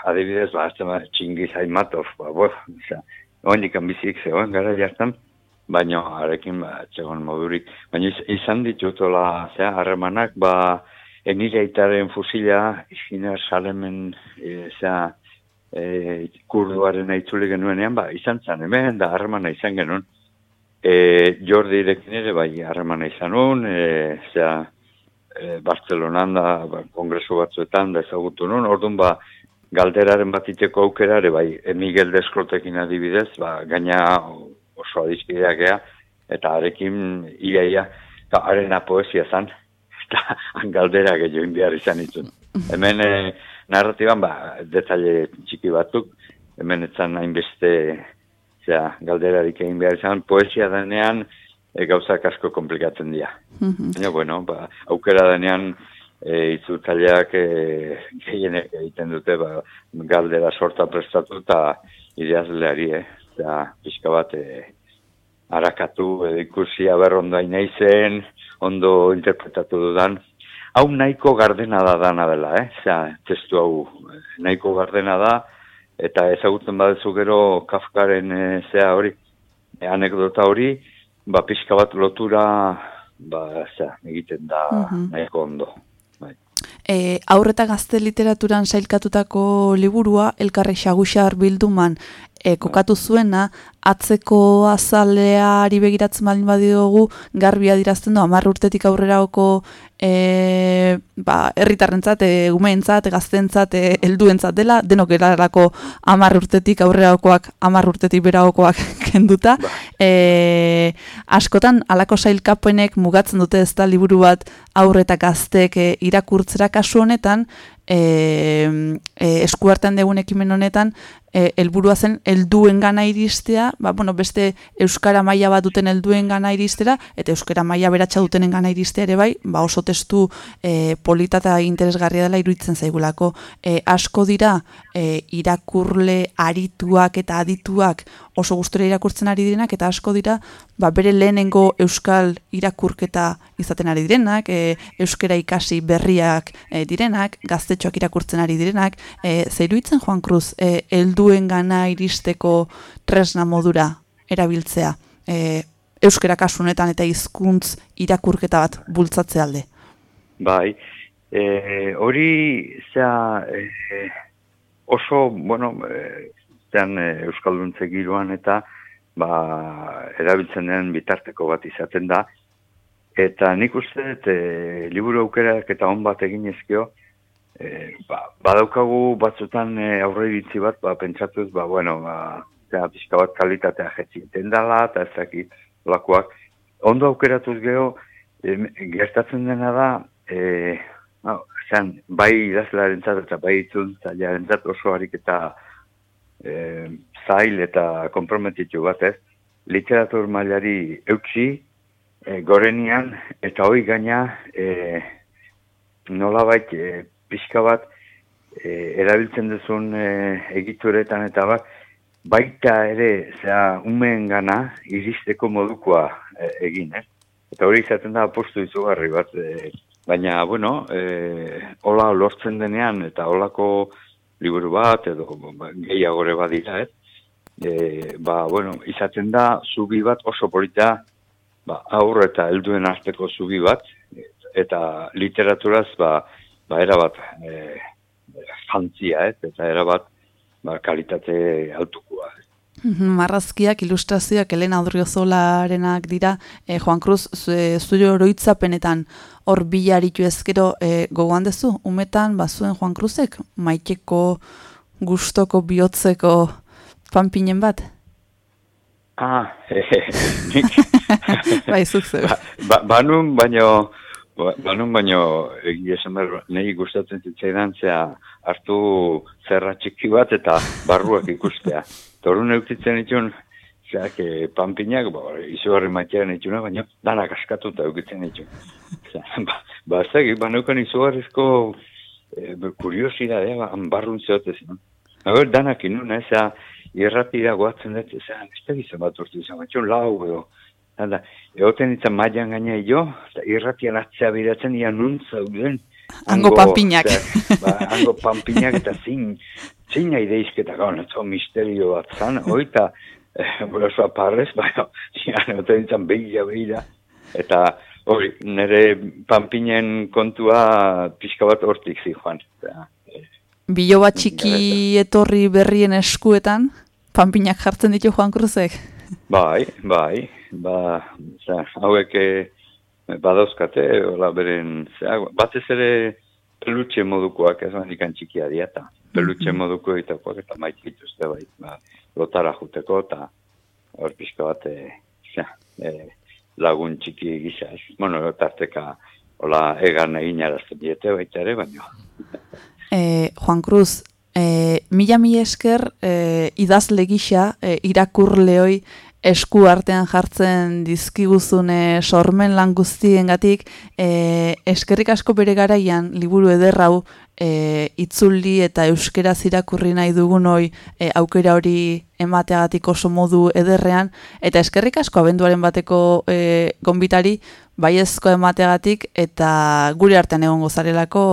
adibidez, ba, azte ma, txingiz haimatov, ba, bo, oza, oindik ambizik zegoen, gara jartan, baina arekin ba, txegon modurik. Baina iz, izan ditutola, zera, harremanak, ba, enire aitaren fusila, izkina salemen, e, zera, e, kurduaren aitzule genuenean, ba, izan zan, hemen, da harremana izan genuen. E, Jordi ere, bai, harremana izan nuen, e, zera, e, Bartzelonan da, ba, kongresu batzuetan da ezagutu nuen, orduan ba, galderaren bat iteko aukera ere, bai, e, Miguel Deskrotekin adibidez, ba, gaina oso adizkideak ea, eta arekin iaia, eta arena poesia zan, eta galdera gehioin behar izan itun. Hemen e, narratiban, ba, detalle txiki batzuk, hemen etzan hainbeste zera, galderarik egin behar izan, poesia denean e, gauzak asko komplikatzen dira.
Mhm.
Baina, bueno, ba, aukera denean e, itzultzaileak e, gehienek egiten dute ba, galdera sorta prestatu eta ideazleari, eh? Eta pixka bat e, harakatu edo ikusi aber ondo nahi zen, ondo interpretatu dudan. Hau nahiko gardena da dana dela, eh? Zea, testu hau eh, nahiko gardena da, eta ezagutzen badezu gero Kafkaren e, zea hori, e, anekdota hori, ba, pixka bat lotura, ba, zea, egiten da
Mhm.
nahiko ondo. Bai.
E, aurreta gazte literaturan sailkatutako liburua, elkarre xaguxar bilduman e, kokatu zuena, atzeko azaleari begiratzen baldin badiogu, garbi adirazten du, amarr urtetik aurrerako e, ba, herritarrentzat, e, umeentzat, gaztentzat, e, helduentzat dela, denok erarako amarr urtetik aurrerakoak, amarr urtetik beragokoak kenduta. E, askotan, alako sailkapenek mugatzen dute ez da liburu bat aurre eta gaztek e, irakurtzera kasu honetan, e, e, eskuartean degun ekimen honetan, helburua zen helduen gana iristea, ba, bueno, beste euskara maila bat duten helduen gana iristera, eta euskara maila beratxa dutenen gana iristea ere bai, ba, oso testu e, polita eta interesgarria dela iruditzen zaigulako. E, asko dira e, irakurle arituak eta adituak oso gustora irakurtzen ari direnak, eta asko dira ba, bere lehenengo euskal irakurketa izaten ari direnak, e, euskara ikasi berriak e, direnak, gaztetxoak irakurtzen ari direnak, e, zeiruitzen Juan Cruz, e, gana iristeko tresna modura erabiltzea, e, euskara kasunetan eta hizkuntz irakurketa bat bultzatze alde.
Bai, e, hori zea e, oso, bueno, e, zean e, Euskalduntze giroan eta ba, erabiltzen den bitarteko bat izaten da. Eta nik uste dut, e, liburu aukerak eta on bat egin ezkio, e, ba, badaukagu batzutan e, aurre iritzi bat, ba, pentsatuz, ba, bueno, ba, zera, pixka bat kalitatea jetziten dela, eta ez dakit lakoak. Ondo aukeratuz geho, em, gertatzen dena da, e, no, zean, bai idazlearen eta bai itzultzailearen oso harik eta e, zail eta komprometitu bat ez, literatur mailari eutxi, e, gorenian, eta hoi gaina, e, nolabait, e, pixka bat, e, erabiltzen duzun e, egituretan eta bat, baita ere, zera, umeen gana, iristeko modukoa e, egin, ez? Eta hori izaten da apostu izugarri bat, e, baina, bueno, e, hola lortzen denean, eta holako liburu bat, edo ba, gehiagore badira, ez? E, ba, bueno, izaten da, zubi bat oso polita, ba, aur eta helduen arteko zubi bat, eta literaturaz, ba, ba erabat, e, jantzia, ez? Eta erabat, ba, kalitate altukoa. ez?
Mhm, Marrazkiak, ilustrazioak, Elena Odriozolarenak dira, e, Juan Cruz, zu- zure oroitzapenetan hor bilaritu ezkero e, gogoan dezu, umetan, bazuen Juan Cruzek, maiteko, gustoko, bihotzeko panpinen bat?
Ah, nik,
bai, zuk zeu.
ba, ba, banun baino, ba, banun baino, egia esan behar, nahi gustatzen zitzaidan, zea hartu zerra txiki bat eta barruak ikustea. Torun euktitzen itun, zeak, e, panpinak, ba, izugarri matean ituna, baina danak askatuta eukitzen. Zea, ba, ba, ez dakit, baneukan izugarrizko e, kuriosidadea, ba, barrun zeotez, no? Haber, danak inun, ezea, irratira goatzen dut, ezea, ez da gizan bat urte izan, batxon lau edo, Hala, egoten izan mailan gaina jo, eta irratian atzea biratzen ia nun zauden.
Hango panpinak.
zera, Ba, hango panpinak eta zin, zin nahi deizketa gaun, etzo misterio bat zan, oita, eh, burazoa parrez, baina, zian, ote dintzen behira, behira, eta hori, nire panpinen kontua pixka bat hortik zi, Juan. Eta, eh,
Bilo bat txiki etorri berrien eskuetan, panpinak jartzen ditu Juan Cruzek.
Bai, bai, ba, zera, hauek eh, badauzkate, hola beren, zera, batez ere pelutxe modukoak, ez handikan txikia dieta. Pelutxe moduko egitakoak eta maite dituzte bai, ba, lotara juteko eta hor pixka bat, e, e, lagun txiki gisa, ez. Bueno, tarteka, hola, egan egin arazten diete baita ere, baina.
E, Juan Cruz, e, mila mila esker e, idazle gisa, e, irakurle hoi esku artean jartzen dizkiguzune sormen lan guztiengatik. E, eskerrik asko bere garaian liburu ederrau e, itzuli eta euskera irakurri nahi dugun hoi e, aukera hori emateagatik oso modu ederrean. Eta eskerrik asko abenduaren bateko e, gonbitari baiezko emateagatik eta gure artean egongo zarelako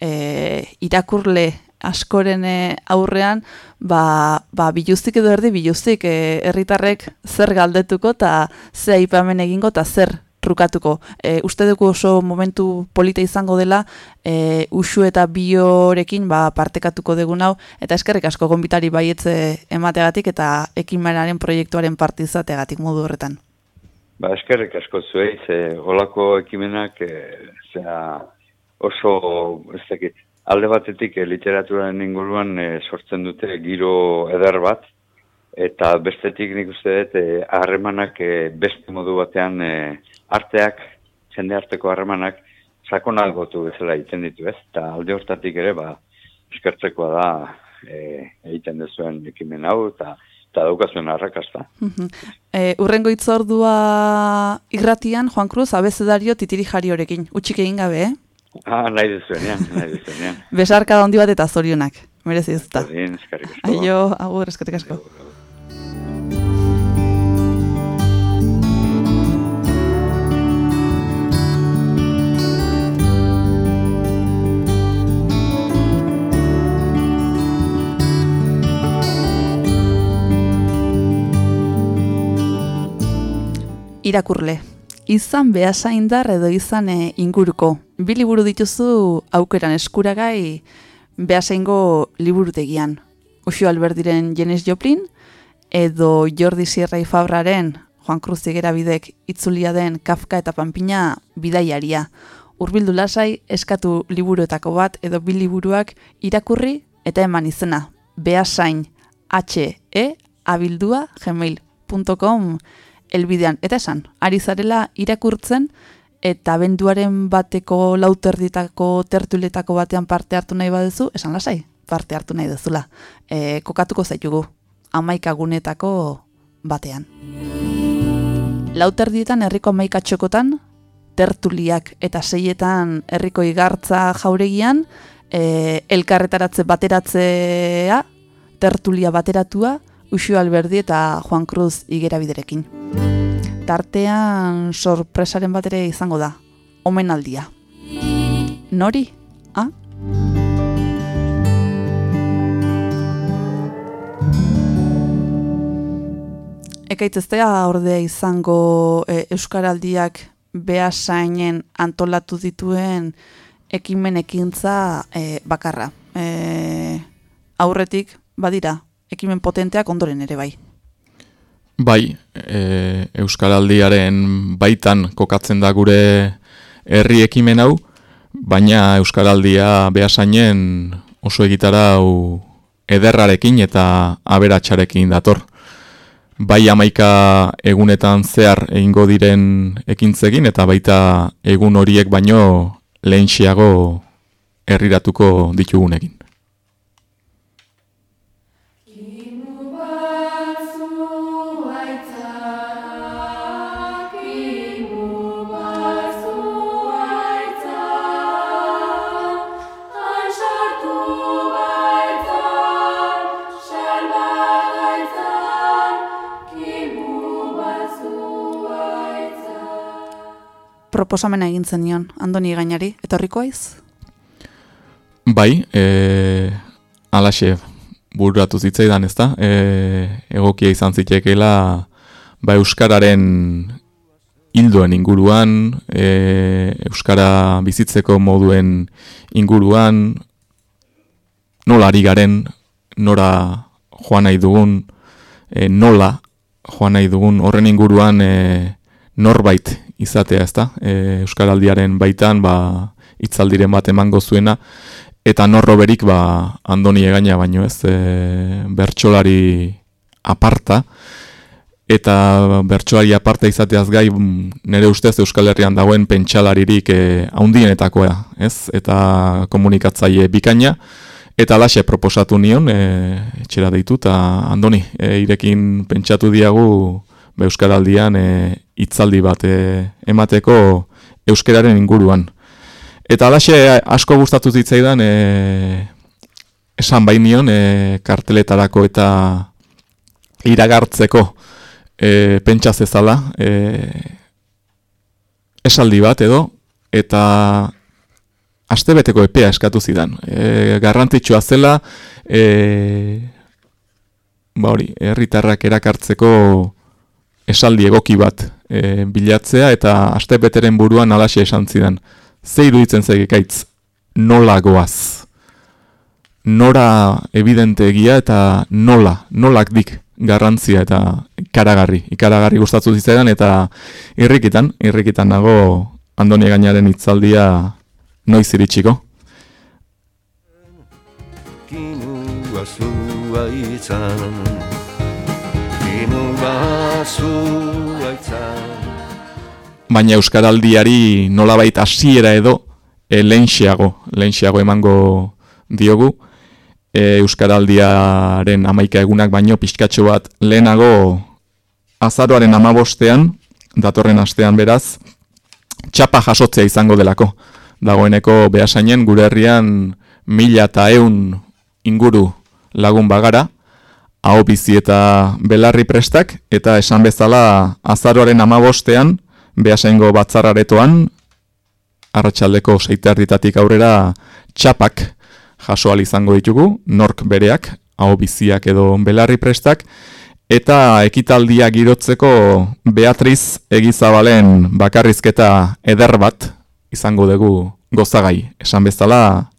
e, irakurle askoren eh, aurrean, ba, ba biluztik edo erdi biluztik e, herritarrek zer galdetuko eta ze aipamen egingo eta zer trukatuko. E, uste dugu oso momentu polita izango dela, e, usu eta biorekin ba, partekatuko dugun hau, eta eskerrik asko gonbitari baietze emategatik eta ekimenaren proiektuaren partizategatik modu horretan.
Ba, eskerrik asko zuei, ze holako ekimenak e, oso, ez dakit, alde batetik e, literaturaren inguruan eh, sortzen dute giro eder bat, eta bestetik nik uste dut eh, harremanak beste modu batean arteak, jende arteko harremanak, sakon algotu bezala egiten ditu ez, eta alde hortatik ere, ba, eskertzekoa da egiten dezuen ekimen hau, eta eta daukazuen arrakasta.
e, urrengo itzordua irratian, Juan Cruz, abezedario titiri jari horekin. Utxik egin gabe, eh?
Ah, nahi duzuenean, nahi duzuenean.
Besarka da bat eta zorionak, merezi ez da.
eskarrik asko.
Aio, agur, eskarrik asko. Irakurle, izan behasaindar edo izan e, inguruko. Bi liburu dituzu aukeran eskuragai behasaingo liburutegian. Uxu Alberdiren Jenes Joplin edo Jordi Sierra Fabraren Juan Cruz bidek itzulia den Kafka eta Pampina bidaiaria. Urbildu lasai eskatu liburuetako bat edo bi liburuak irakurri eta eman izena. Beasain H-E abildua gmail.com elbidean. Eta esan, ari zarela irakurtzen, eta benduaren bateko lauterditako tertuletako batean parte hartu nahi baduzu, esan lasai, parte hartu nahi duzula. E, kokatuko zaitugu, amaikagunetako batean. Lauterdietan herriko amaikatxokotan, tertuliak eta seietan herriko igartza jauregian, e, elkarretaratze bateratzea, tertulia bateratua, Uxu Alberdi eta Juan Cruz igerabiderekin. Tartean sorpresaren bat ere izango da, omenaldia. Nori? Ha? Ekaitzeztea ordea izango e, Euskaraldiak behasainen antolatu dituen ekimen ekintza e, bakarra. E, aurretik, badira, ekimen potenteak ondoren ere bai.
Bai, e, Euskaraldiaren baitan kokatzen da gure herri ekimen hau, baina Euskaraldia behasainen oso egitarau ederrarekin eta aberatsarekin dator. Bai amaika egunetan zehar egingo diren ekintzegin eta baita egun horiek baino lehenxiago herriratuko ditugunekin.
Proposamena egin nion, andoni gainari, etorriko aiz?
Bai, e, alaxe, bururatu zitzaidan, ezta? E, egokia izan zitekeela ba euskararen hildoen inguruan, e, euskara bizitzeko moduen inguruan, nola ari garen, nora joan nahi dugun, e, nola joan nahi dugun, horren inguruan e, norbait izatea, ezta? E, euskaraldiaren baitan, ba, itzaldiren bat emango zuena, eta norroberik ba andoni egaina baino ez? E, bertsolari aparta. Eta bertsolari aparta izateaz gai nire ustez Euskal Herrian dagoen pentsalaririk e, haundienetakoa ez? Eta komunikatzaile bikaina. Eta lase proposatu nion e, etxera deitu eta andoni e, irekin pentsatu diagu Euskaraldian e, hitzaldi bat e, emateko euskararen inguruan Eta alaxe asko gustatu zitzaidan e, esan bainion e, karteletarako eta iragartzeko e, pentsa zezala e, esaldi bat edo eta astebeteko epea eskatu zidan. E, garrantzitsua zela e, ba hori, herritarrak erakartzeko esaldi egoki bat e, bilatzea eta astebeteren buruan alaxe esan zidan ze iruditzen zaik ekaitz nola goaz. Nora evidente egia eta nola, nolak dik garrantzia eta ikaragarri. Ikaragarri gustatzu zitzaidan eta irrikitan, irrikitan nago Andoni gainaren hitzaldia noiz iritsiko. Kinua zua itzan, kinua baina euskaraldiari nolabait hasiera edo e, lehenxeago, lehenxeago emango diogu e, euskaraldiaren amaika egunak baino pixkatxo bat lehenago azaroaren amabostean, datorren astean beraz, txapa jasotzea izango delako. Dagoeneko behasainen gure herrian mila eta eun inguru lagun bagara, hau bizi eta belarri prestak, eta esan bezala azaroaren amabostean, behasengo batzararetoan, arratsaldeko seiterditatik aurrera txapak jaso izango ditugu, nork bereak, hau biziak edo belarri prestak, eta ekitaldia girotzeko Beatriz egizabalen bakarrizketa eder bat izango dugu gozagai. Esan bezala,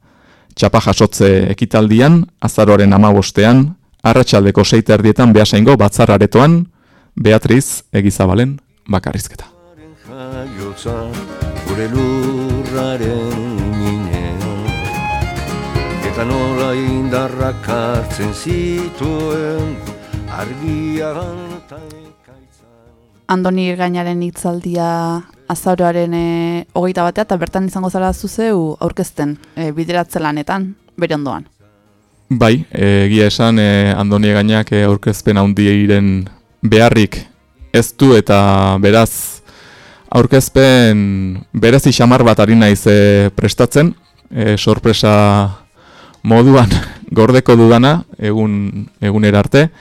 txapa jasotze ekitaldian, azaroaren amabostean, arratsaldeko seiterdietan behasengo batzararetoan, Beatriz egizabalen bakarrizketa. Jaiotza gure lurraren minean eta nola indarrak hartzen zituen argian
Andoni gainaren hitzaldia azauroaren e, hogeita batea eta bertan izango zara zuzeu aurkezten e, bideratze lanetan, bere ondoan.
Bai, egia esan e, Andoni gainak e, aurkezpen handieiren beharrik ez du eta beraz aurkezpen berezi xamar bat ari naiz e, prestatzen, e, sorpresa moduan gordeko dudana egun egunera arte.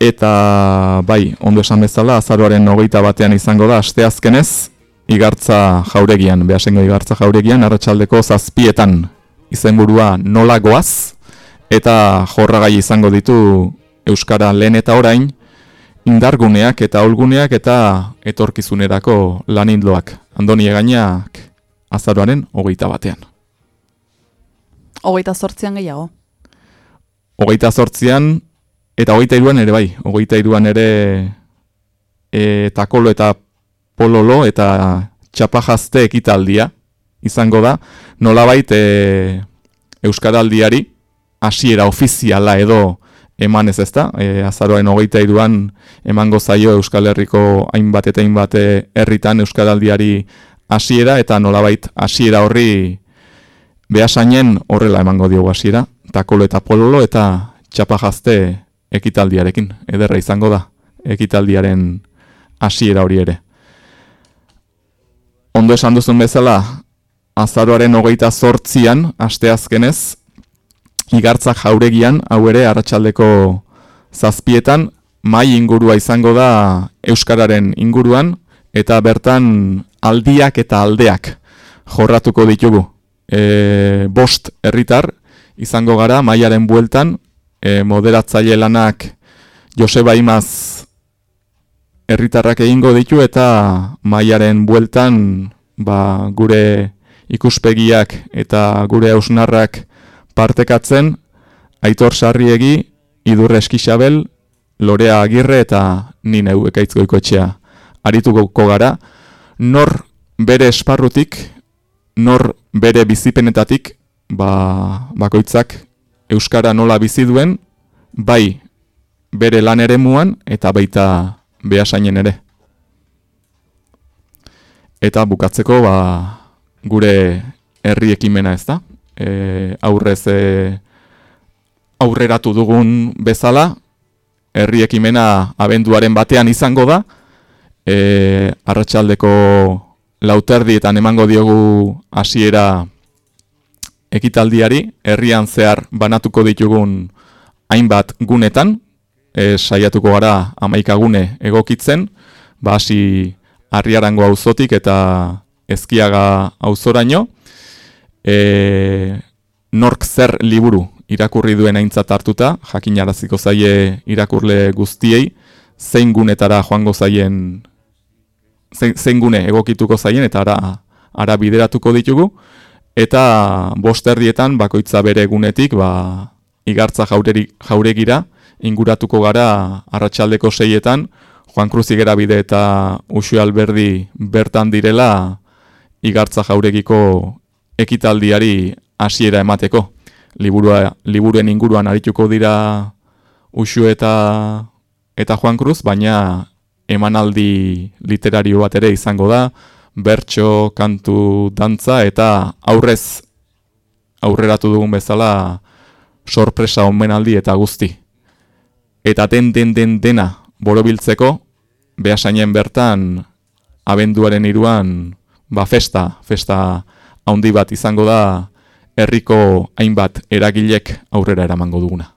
Eta bai, ondo esan bezala azaroaren hogeita batean izango da asteazkenez igartza jauregian, behasengo igartza jauregian arratsaldeko zazpietan izenburua nola goaz eta jorragai izango ditu Euskara lehen eta orain indarguneak eta olguneak eta etorkizunerako lanindloak. Andoni egainak azaroaren hogeita batean.
Hogeita sortzian gehiago?
Hogeita sortzian eta hogeita iruan ere bai. Hogeita iruan ere e, takolo eta pololo eta txapajazte ekitaldia izango da. Nolabait e, Euskaraldiari hasiera ofiziala edo eman ez ezta, e, azaroen hogeita iruan emango zaio Euskal Herriko hainbat eta hainbat e, herritan Euskaraldiari hasiera eta nolabait hasiera horri behasainen horrela emango diogu hasiera, takolo eta pololo eta txapajazte ekitaldiarekin, ederra izango da, ekitaldiaren hasiera hori ere. Ondo esan duzun bezala, azaroaren hogeita zortzian, asteazkenez, igartzak jauregian, hau ere, arratsaldeko zazpietan, mai ingurua izango da Euskararen inguruan, eta bertan aldiak eta aldeak jorratuko ditugu. E, bost herritar izango gara maiaren bueltan, e, moderatzaile lanak Joseba Imaz herritarrak egingo ditu eta maiaren bueltan ba, gure ikuspegiak eta gure hausnarrak partekatzen Aitor Sarriegi, Idurre Eskixabel, Lorea Agirre eta ni neu ekaitzgoiko etxea arituko gara, nor bere esparrutik, nor bere bizipenetatik, ba, bakoitzak Euskara nola bizi duen, bai bere lan ere muan, eta baita behasainen ere. Eta bukatzeko, ba, gure herri ekimena ez da, e, aurrez e, aurreratu dugun bezala, herri ekimena abenduaren batean izango da, e, arratsaldeko lauterdietan emango diogu hasiera ekitaldiari, herrian zehar banatuko ditugun hainbat gunetan, e, saiatuko gara amaikagune egokitzen, ba hasi arriarango auzotik eta ezkiaga auzoraino, e, nork zer liburu irakurri duen aintzat hartuta, jakinaraziko zaie irakurle guztiei, zein gunetara joango zaien zein gune egokituko zaien eta ara, ara bideratuko ditugu, eta bosterdietan bakoitza bere gunetik ba, igartza jaureri, jauregira inguratuko gara arratsaldeko seietan, Juan Cruz igera bide eta Uxu Alberdi bertan direla igartza jauregiko ekitaldiari hasiera emateko. Liburua, liburuen inguruan arituko dira Uxu eta, eta Juan Cruz, baina emanaldi literario bat ere izango da, bertso, kantu, dantza eta aurrez aurreratu dugun bezala sorpresa onmenaldi eta guzti. Eta den den den dena borobiltzeko, behasainen bertan abenduaren iruan ba festa, festa handi bat izango da herriko hainbat eragilek aurrera eramango duguna.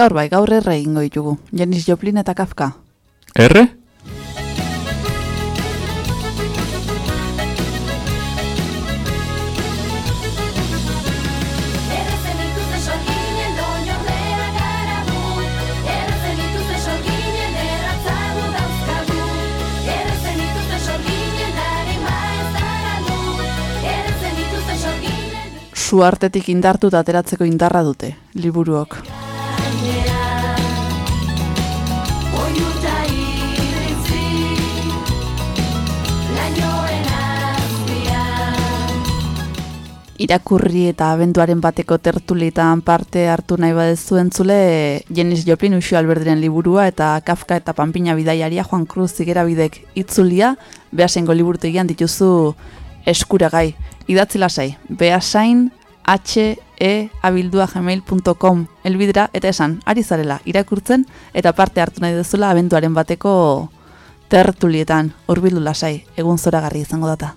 Gaur bai, gaur erre egingo ditugu. Janis Joplin eta Kafka.
Erre?
Suartetik indartu eta ateratzeko indarra dute, liburuok. Irakurri eta abenduaren bateko tertulitan parte hartu nahi badezu entzule Jenis Joplin Uxu Alberdiren liburua eta Kafka eta Pampina bidaiaria Juan Cruz zigera bidek itzulia behasengo liburutegian dituzu eskuragai. Idatzi lasai, behasain h e abildua gmail.com elbidera eta esan, ari zarela irakurtzen eta parte hartu nahi duzula abenduaren bateko tertulietan, urbildu lasai, egun zoragarri izango data.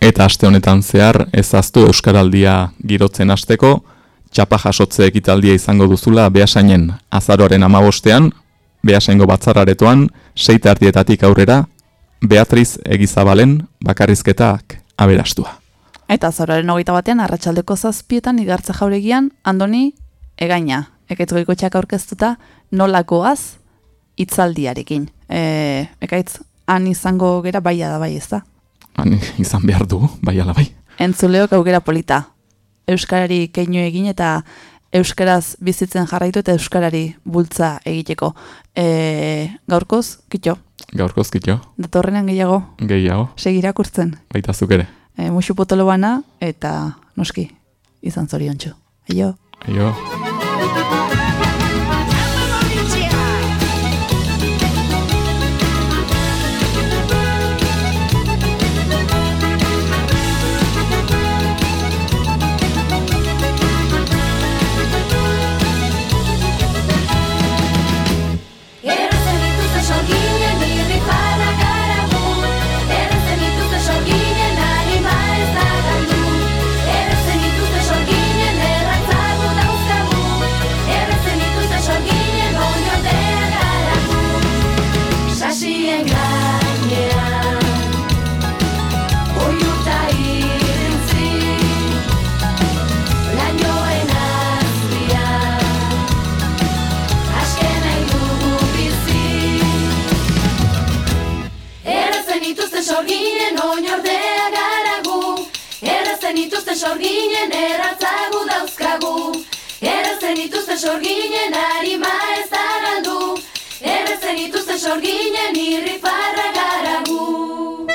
Eta aste honetan zehar ezaztu Euskaraldia girotzen hasteko txapa jasotze ekitaldia izango duzula behasainen azaroaren amabostean, behasaingo batzararetoan, seita ardietatik aurrera, Beatriz Egizabalen bakarrizketak aberastua. Eta azaroaren hogeita batean, arratsaldeko zazpietan igartza jauregian, andoni, egaina, ekaitzgoiko txak aurkeztuta, nolakoaz itzaldiarekin. E, ekaitz, han izango gera baia da bai ez da? Han izan behar du, bai ala bai. Entzuleok aukera polita. Euskarari keinu egin eta euskaraz bizitzen jarraitu eta euskarari bultza egiteko. E, gaurkoz, kitxo? Gaurkoz, kitxo. Datorrenan gehiago? Gehiago. Segirakurtzen? Baita zuk ere. E, musu potolo bana eta noski, izan zorion txu. Aio.
Aio.
zagu dauzkagu. Errezen ituzte sorginen harima ez zarandu Errezen ituzte sorginen irri garagu.